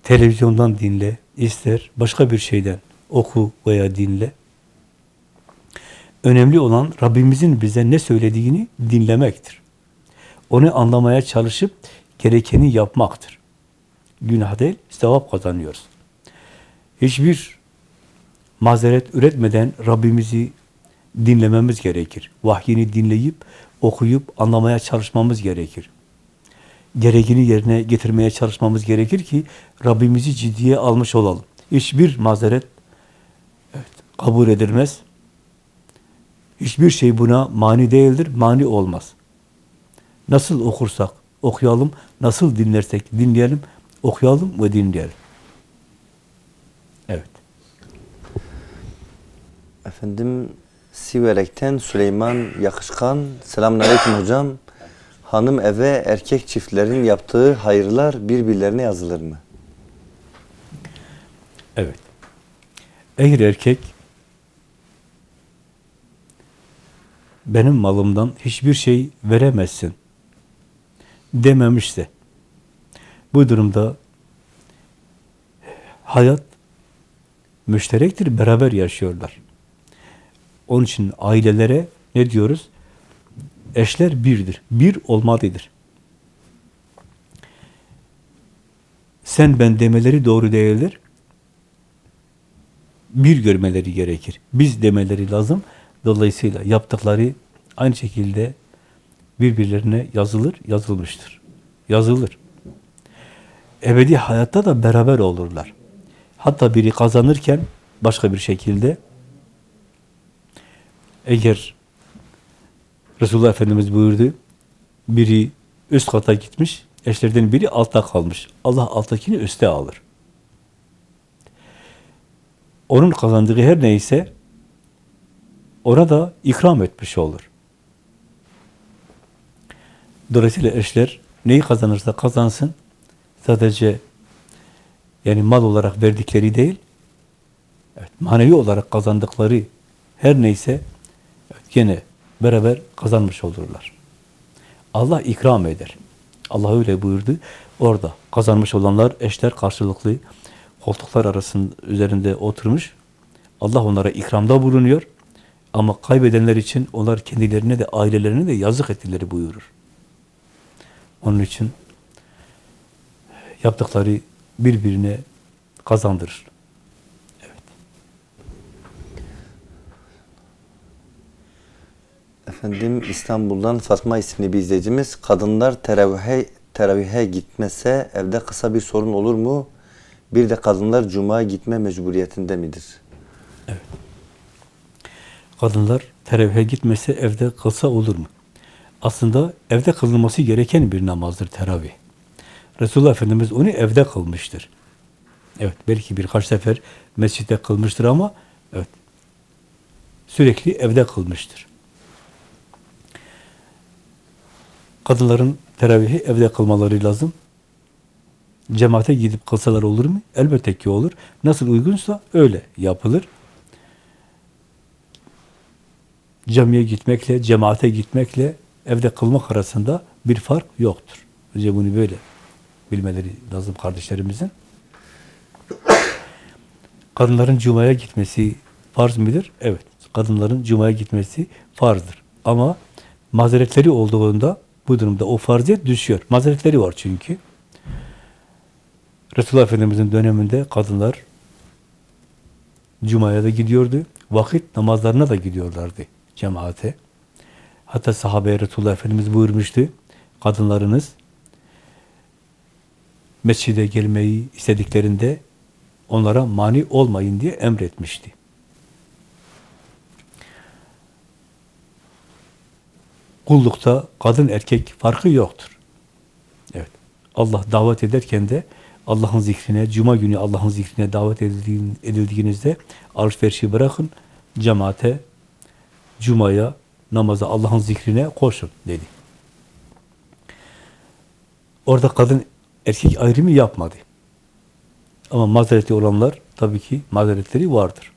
S2: televizyondan dinle, ister başka bir şeyden oku veya dinle. Önemli olan Rabbimizin bize ne söylediğini dinlemektir. Onu anlamaya çalışıp gerekeni yapmaktır. Günah değil, sevap kazanıyoruz. Hiçbir mazeret üretmeden Rabbimizi dinlememiz gerekir. Vahyini dinleyip, okuyup, anlamaya çalışmamız gerekir. Gereğini yerine getirmeye çalışmamız gerekir ki Rabbimizi ciddiye almış olalım. Hiçbir mazeret evet, kabul edilmez. Hiçbir şey buna mani değildir, mani olmaz. Nasıl okursak okuyalım, nasıl dinlersek dinleyelim, okuyalım ve dinleyelim. Evet.
S1: Efendim Siverek'ten Süleyman Yakışkan. Selamünaleyküm hocam. Hanım eve erkek çiftlerin yaptığı hayırlar birbirlerine yazılır mı?
S2: Evet. Eğer erkek benim malımdan hiçbir şey veremezsin dememişse bu durumda hayat müşterektir, beraber yaşıyorlar. Onun için ailelere ne diyoruz? Eşler birdir. Bir olmalıdır. Sen ben demeleri doğru değildir. Bir görmeleri gerekir. Biz demeleri lazım. Dolayısıyla yaptıkları aynı şekilde birbirlerine yazılır, yazılmıştır. Yazılır. Ebedi hayatta da beraber olurlar. Hatta biri kazanırken başka bir şekilde eğer Resulullah Efendimiz buyurdu, biri üst kata gitmiş, eşlerden biri altta kalmış. Allah alttakini üste alır. Onun kazandığı her neyse ona da ikram etmiş olur. Dolayısıyla eşler neyi kazanırsa kazansın, sadece yani mal olarak verdikleri değil, evet, manevi olarak kazandıkları her neyse evet, gene beraber kazanmış olurlar. Allah ikram eder. Allah öyle buyurdu. Orada kazanmış olanlar eşler karşılıklı koltuklar arasında üzerinde oturmuş. Allah onlara ikramda bulunuyor. Ama kaybedenler için onlar kendilerine de ailelerine de yazık ettileri buyurur. Onun için yaptıkları birbirine kazandırır. Evet.
S1: Efendim İstanbul'dan Fatma isimli bir izleyicimiz. Kadınlar teravihe, teravihe gitmese evde kısa bir sorun olur mu? Bir de kadınlar cumaya gitme mecburiyetinde midir?
S2: Kadınlar teravihe gitmese evde kılsa olur mu? Aslında evde kılınması gereken bir namazdır teravih. Resulullah Efendimiz onu evde kılmıştır. Evet, belki birkaç sefer mescitte kılmıştır ama evet, sürekli evde kılmıştır. Kadınların teravihi evde kılmaları lazım. Cemaate gidip kılsalar olur mu? Elbette ki olur. Nasıl uygunsa öyle yapılır. Camiye gitmekle, cemaate gitmekle evde kılmak arasında bir fark yoktur. Önce bunu böyle bilmeleri lazım kardeşlerimizin. Kadınların cumaya gitmesi farz mıdır? Evet. Kadınların cumaya gitmesi farzdır. Ama mazeretleri olduğunda bu durumda o farziyet düşüyor. Mazeretleri var çünkü. Resulullah Efendimiz'in döneminde kadınlar Cuma'ya da gidiyordu. Vakit namazlarına da gidiyorlardı cemaate. Hatta sahabeye Resulullah Efendimiz buyurmuştu. Kadınlarınız mescide gelmeyi istediklerinde onlara mani olmayın diye emretmişti. Kullukta kadın erkek farkı yoktur. Evet. Allah davet ederken de Allah'ın zikrine, cuma günü Allah'ın zikrine davet edildiğin- edildiğinizde alışverişi bırakın, cemaate, cumaya, namaza, Allah'ın zikrine koşun dedi. Orada kadın erkek ayrımı yapmadı. Ama mazereti olanlar tabii ki mazeretleri vardır.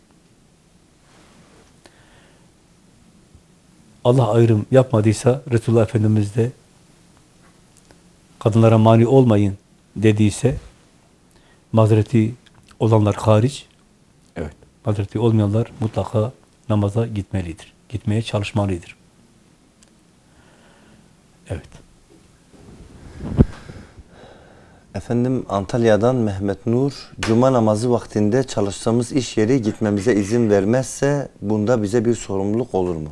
S2: Allah ayrım yapmadıysa Resulullah Efendimiz de kadınlara mani olmayın dediyse mazereti olanlar hariç evet mazereti olmayanlar mutlaka namaza gitmelidir. Gitmeye çalışmalıdır. Evet.
S1: Efendim Antalya'dan Mehmet Nur, cuma namazı vaktinde çalıştığımız iş yeri gitmemize izin vermezse bunda bize bir sorumluluk olur mu?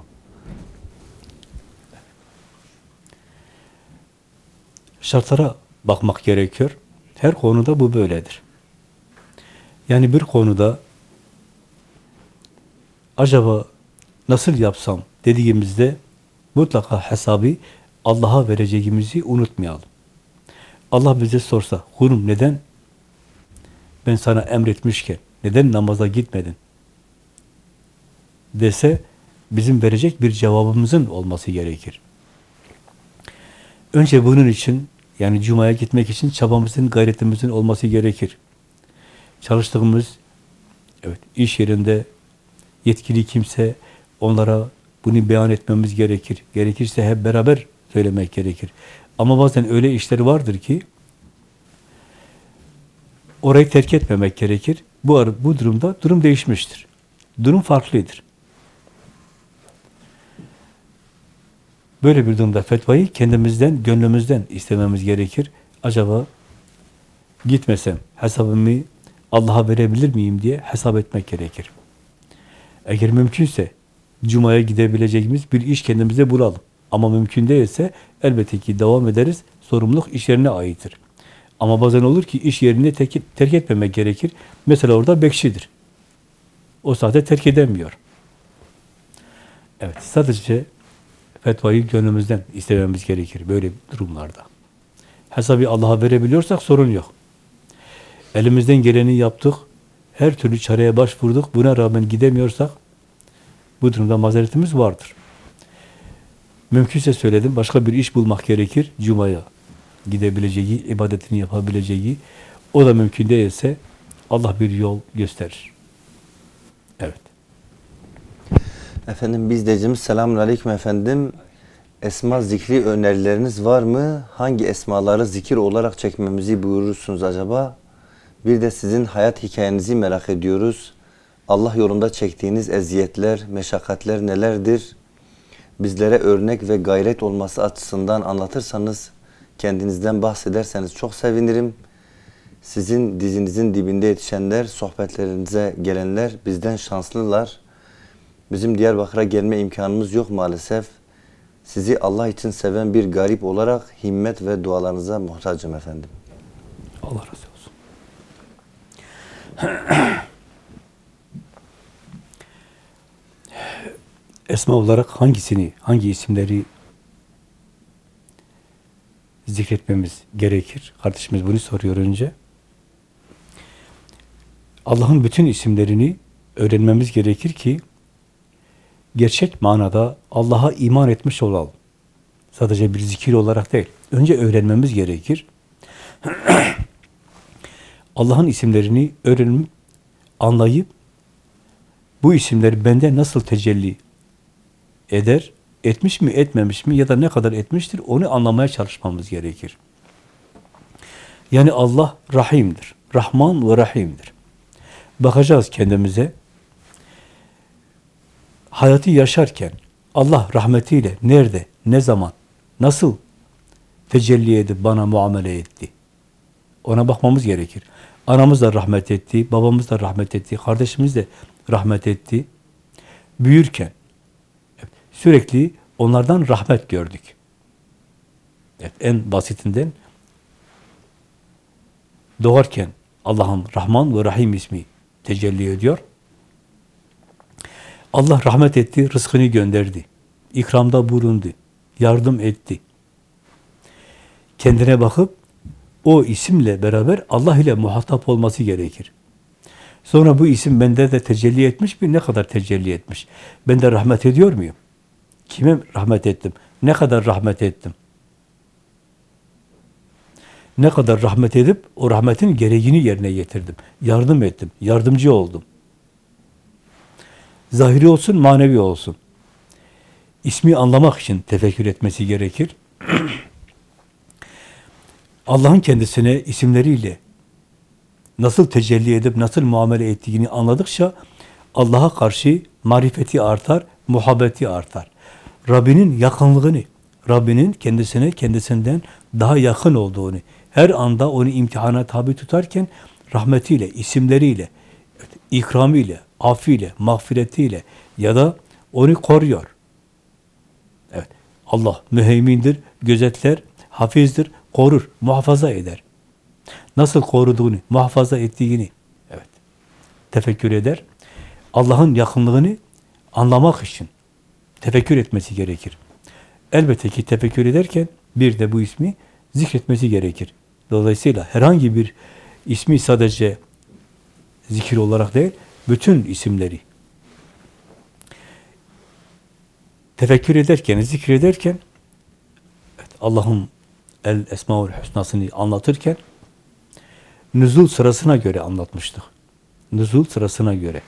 S2: şartlara bakmak gerekiyor. Her konuda bu böyledir. Yani bir konuda acaba nasıl yapsam dediğimizde mutlaka hesabı Allah'a vereceğimizi unutmayalım. Allah bize sorsa, kurum neden ben sana emretmişken neden namaza gitmedin dese bizim verecek bir cevabımızın olması gerekir. Önce bunun için yani Cuma'ya gitmek için çabamızın, gayretimizin olması gerekir. Çalıştığımız evet iş yerinde yetkili kimse onlara bunu beyan etmemiz gerekir. Gerekirse hep beraber söylemek gerekir. Ama bazen öyle işler vardır ki orayı terk etmemek gerekir. Bu bu durumda durum değişmiştir. Durum farklıdır. Böyle bir durumda fetvayı kendimizden, gönlümüzden istememiz gerekir. Acaba gitmesem hesabımı Allah'a verebilir miyim diye hesap etmek gerekir. Eğer mümkünse Cuma'ya gidebileceğimiz bir iş kendimize bulalım. Ama mümkün değilse elbette ki devam ederiz. Sorumluluk iş yerine aittir. Ama bazen olur ki iş yerini terk, etmemek gerekir. Mesela orada bekçidir. O saate terk edemiyor. Evet, sadece fetvayı gönlümüzden istememiz gerekir böyle durumlarda. Hesabı Allah'a verebiliyorsak sorun yok. Elimizden geleni yaptık, her türlü çareye başvurduk, buna rağmen gidemiyorsak bu durumda mazeretimiz vardır. Mümkünse söyledim, başka bir iş bulmak gerekir. Cuma'ya gidebileceği, ibadetini yapabileceği, o da mümkün değilse Allah bir yol gösterir. Evet.
S1: Efendim biz izleyicimiz selamun aleyküm efendim. Esma zikri önerileriniz var mı? Hangi esmaları zikir olarak çekmemizi buyurursunuz acaba? Bir de sizin hayat hikayenizi merak ediyoruz. Allah yolunda çektiğiniz eziyetler, meşakkatler nelerdir? Bizlere örnek ve gayret olması açısından anlatırsanız, kendinizden bahsederseniz çok sevinirim. Sizin dizinizin dibinde yetişenler, sohbetlerinize gelenler bizden şanslılar. Bizim Diyarbakır'a gelme imkanımız yok maalesef. Sizi Allah için seven bir garip olarak himmet ve dualarınıza muhtacım efendim.
S2: Allah razı olsun. Esma olarak hangisini, hangi isimleri zikretmemiz gerekir? Kardeşimiz bunu soruyor önce. Allah'ın bütün isimlerini öğrenmemiz gerekir ki gerçek manada Allah'a iman etmiş olalım. Sadece bir zikir olarak değil. Önce öğrenmemiz gerekir. Allah'ın isimlerini öğrenip, anlayıp bu isimler bende nasıl tecelli eder, etmiş mi, etmemiş mi ya da ne kadar etmiştir onu anlamaya çalışmamız gerekir. Yani Allah Rahim'dir. Rahman ve Rahim'dir. Bakacağız kendimize. Hayatı yaşarken Allah rahmetiyle nerede, ne zaman, nasıl tecelli edip bana muamele etti? Ona bakmamız gerekir. Anamız da rahmet etti, babamız da rahmet etti, kardeşimiz de rahmet etti. Büyürken sürekli onlardan rahmet gördük. Evet, en basitinden doğarken Allah'ın Rahman ve Rahim ismi tecelli ediyor. Allah rahmet etti, rızkını gönderdi. İkramda bulundu, yardım etti. Kendine bakıp o isimle beraber Allah ile muhatap olması gerekir. Sonra bu isim bende de tecelli etmiş mi? Ne kadar tecelli etmiş? Ben de rahmet ediyor muyum? Kime rahmet ettim? Ne kadar rahmet ettim? Ne kadar rahmet edip o rahmetin gereğini yerine getirdim. Yardım ettim, yardımcı oldum. Zahiri olsun, manevi olsun. İsmi anlamak için tefekkür etmesi gerekir. Allah'ın kendisine isimleriyle nasıl tecelli edip nasıl muamele ettiğini anladıkça Allah'a karşı marifeti artar, muhabbeti artar. Rabbinin yakınlığını, Rabbinin kendisine kendisinden daha yakın olduğunu, her anda onu imtihana tabi tutarken rahmetiyle, isimleriyle, ikramıyla, afiyle, mağfiretiyle ya da onu koruyor. Evet, Allah müheymindir, gözetler, hafizdir, korur, muhafaza eder. Nasıl koruduğunu, muhafaza ettiğini evet tefekkür eder. Allah'ın yakınlığını anlamak için tefekkür etmesi gerekir. Elbette ki tefekkür ederken bir de bu ismi zikretmesi gerekir. Dolayısıyla herhangi bir ismi sadece zikir olarak değil, bütün isimleri tefekkür ederken, zikrederken evet, Allah'ın El Esmaül Hüsna'sını anlatırken nüzul sırasına göre anlatmıştık. Nüzul sırasına göre.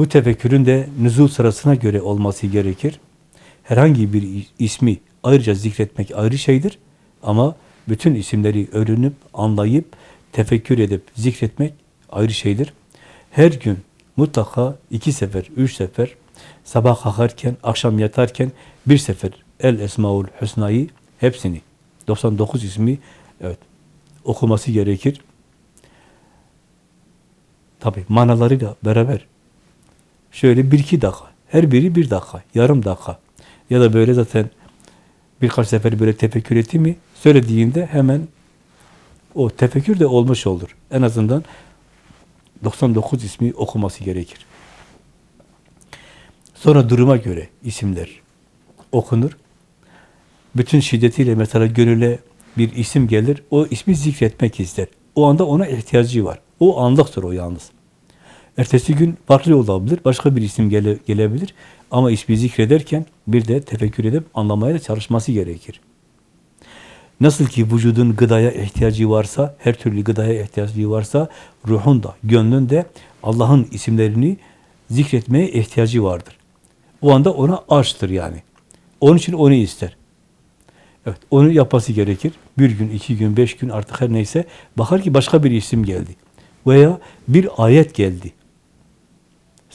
S2: Bu tefekkürün de nüzul sırasına göre olması gerekir. Herhangi bir ismi ayrıca zikretmek ayrı şeydir. Ama bütün isimleri öğrenip, anlayıp, tefekkür edip zikretmek ayrı şeydir. Her gün mutlaka iki sefer, üç sefer, sabah kalkarken, akşam yatarken bir sefer El Esmaül Hüsna'yı hepsini, 99 ismi evet okuması gerekir. Tabi manalarıyla beraber şöyle bir iki dakika, her biri bir dakika, yarım dakika ya da böyle zaten birkaç sefer böyle tefekkür etti mi söylediğinde hemen o tefekkür de olmuş olur. En azından 99 ismi okuması gerekir. Sonra duruma göre isimler okunur. Bütün şiddetiyle mesela gönüle bir isim gelir, o ismi zikretmek ister. O anda ona ihtiyacı var. O anlıktır o yalnız. Ertesi gün farklı olabilir, başka bir isim gele, gelebilir. Ama ismi zikrederken bir de tefekkür edip anlamaya da çalışması gerekir. Nasıl ki vücudun gıdaya ihtiyacı varsa, her türlü gıdaya ihtiyacı varsa, ruhun da, gönlün de Allah'ın isimlerini zikretmeye ihtiyacı vardır. O anda ona açtır yani. Onun için onu ister. Evet, onu yapması gerekir. Bir gün, iki gün, beş gün artık her neyse, bakar ki başka bir isim geldi. Veya bir ayet geldi.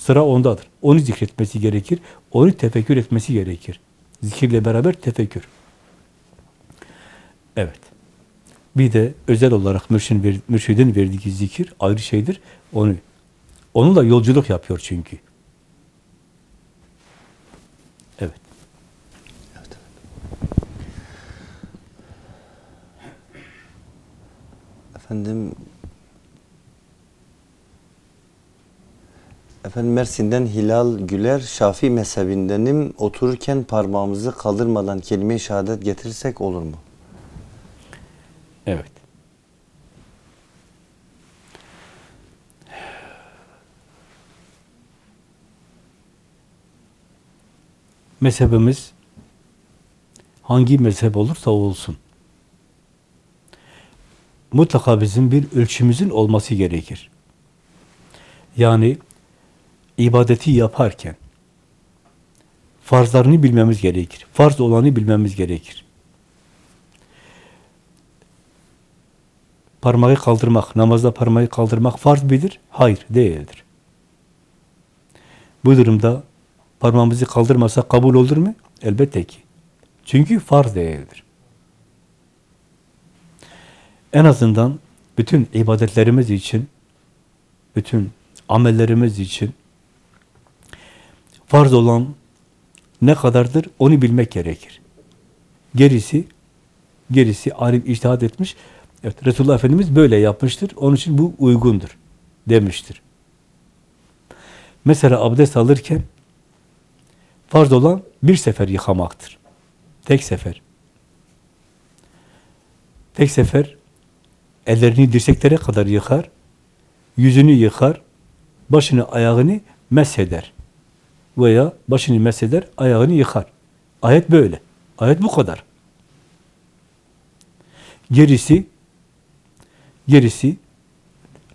S2: Sıra ondadır. Onu zikretmesi gerekir. Onu tefekkür etmesi gerekir. Zikirle beraber tefekkür. Evet. Bir de özel olarak mürşidin, mürşidin verdiği zikir ayrı şeydir. Onu onunla yolculuk yapıyor çünkü. Evet.
S1: Efendim Efendim Mersin'den Hilal Güler, Şafii mezhebindenim. Otururken parmağımızı kaldırmadan kelime-i şehadet getirirsek olur mu?
S2: Evet. Mezhebimiz hangi mezhep olursa olsun mutlaka bizim bir ölçümüzün olması gerekir. Yani ibadeti yaparken farzlarını bilmemiz gerekir. Farz olanı bilmemiz gerekir. Parmağı kaldırmak, namazda parmağı kaldırmak farz midir? Hayır, değildir. Bu durumda parmağımızı kaldırmasa kabul olur mu? Elbette ki. Çünkü farz değildir. En azından bütün ibadetlerimiz için, bütün amellerimiz için farz olan ne kadardır onu bilmek gerekir. Gerisi, gerisi alim içtihat etmiş. Evet, Resulullah Efendimiz böyle yapmıştır. Onun için bu uygundur demiştir. Mesela abdest alırken farz olan bir sefer yıkamaktır. Tek sefer. Tek sefer ellerini dirseklere kadar yıkar, yüzünü yıkar, başını ayağını mesheder. Veya başını mesheder, ayağını yıkar. Ayet böyle. Ayet bu kadar. Gerisi gerisi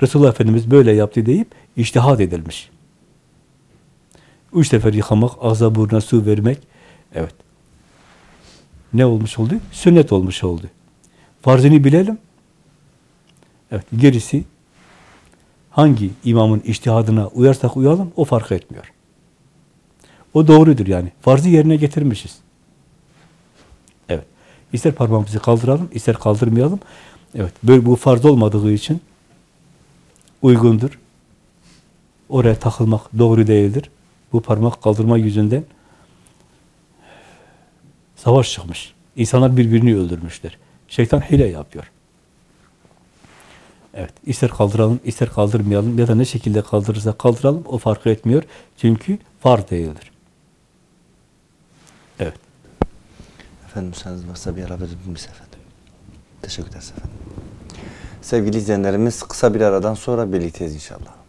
S2: Resulullah Efendimiz böyle yaptı deyip iştihad edilmiş. Üç sefer yıkamak, ağza burnuna su vermek, evet. Ne olmuş oldu? Sünnet olmuş oldu. Farzını bilelim. Evet, gerisi hangi imamın iştihadına uyarsak uyalım, o fark etmiyor. O doğrudur yani. Farzı yerine getirmişiz. Evet. İster parmağımızı kaldıralım, ister kaldırmayalım. Evet. Böyle bu farz olmadığı için uygundur. Oraya takılmak doğru değildir. Bu parmak kaldırma yüzünden savaş çıkmış. İnsanlar birbirini öldürmüşler. Şeytan hile yapıyor. Evet, ister kaldıralım, ister kaldırmayalım ya da ne şekilde kaldırırsak kaldıralım o fark etmiyor. Çünkü farz değildir. Evet.
S1: Efendim müsaadeniz varsa bir ara miyiz efendim? Teşekkür ederiz efendim. Sevgili izleyenlerimiz kısa bir aradan sonra birlikteyiz inşallah.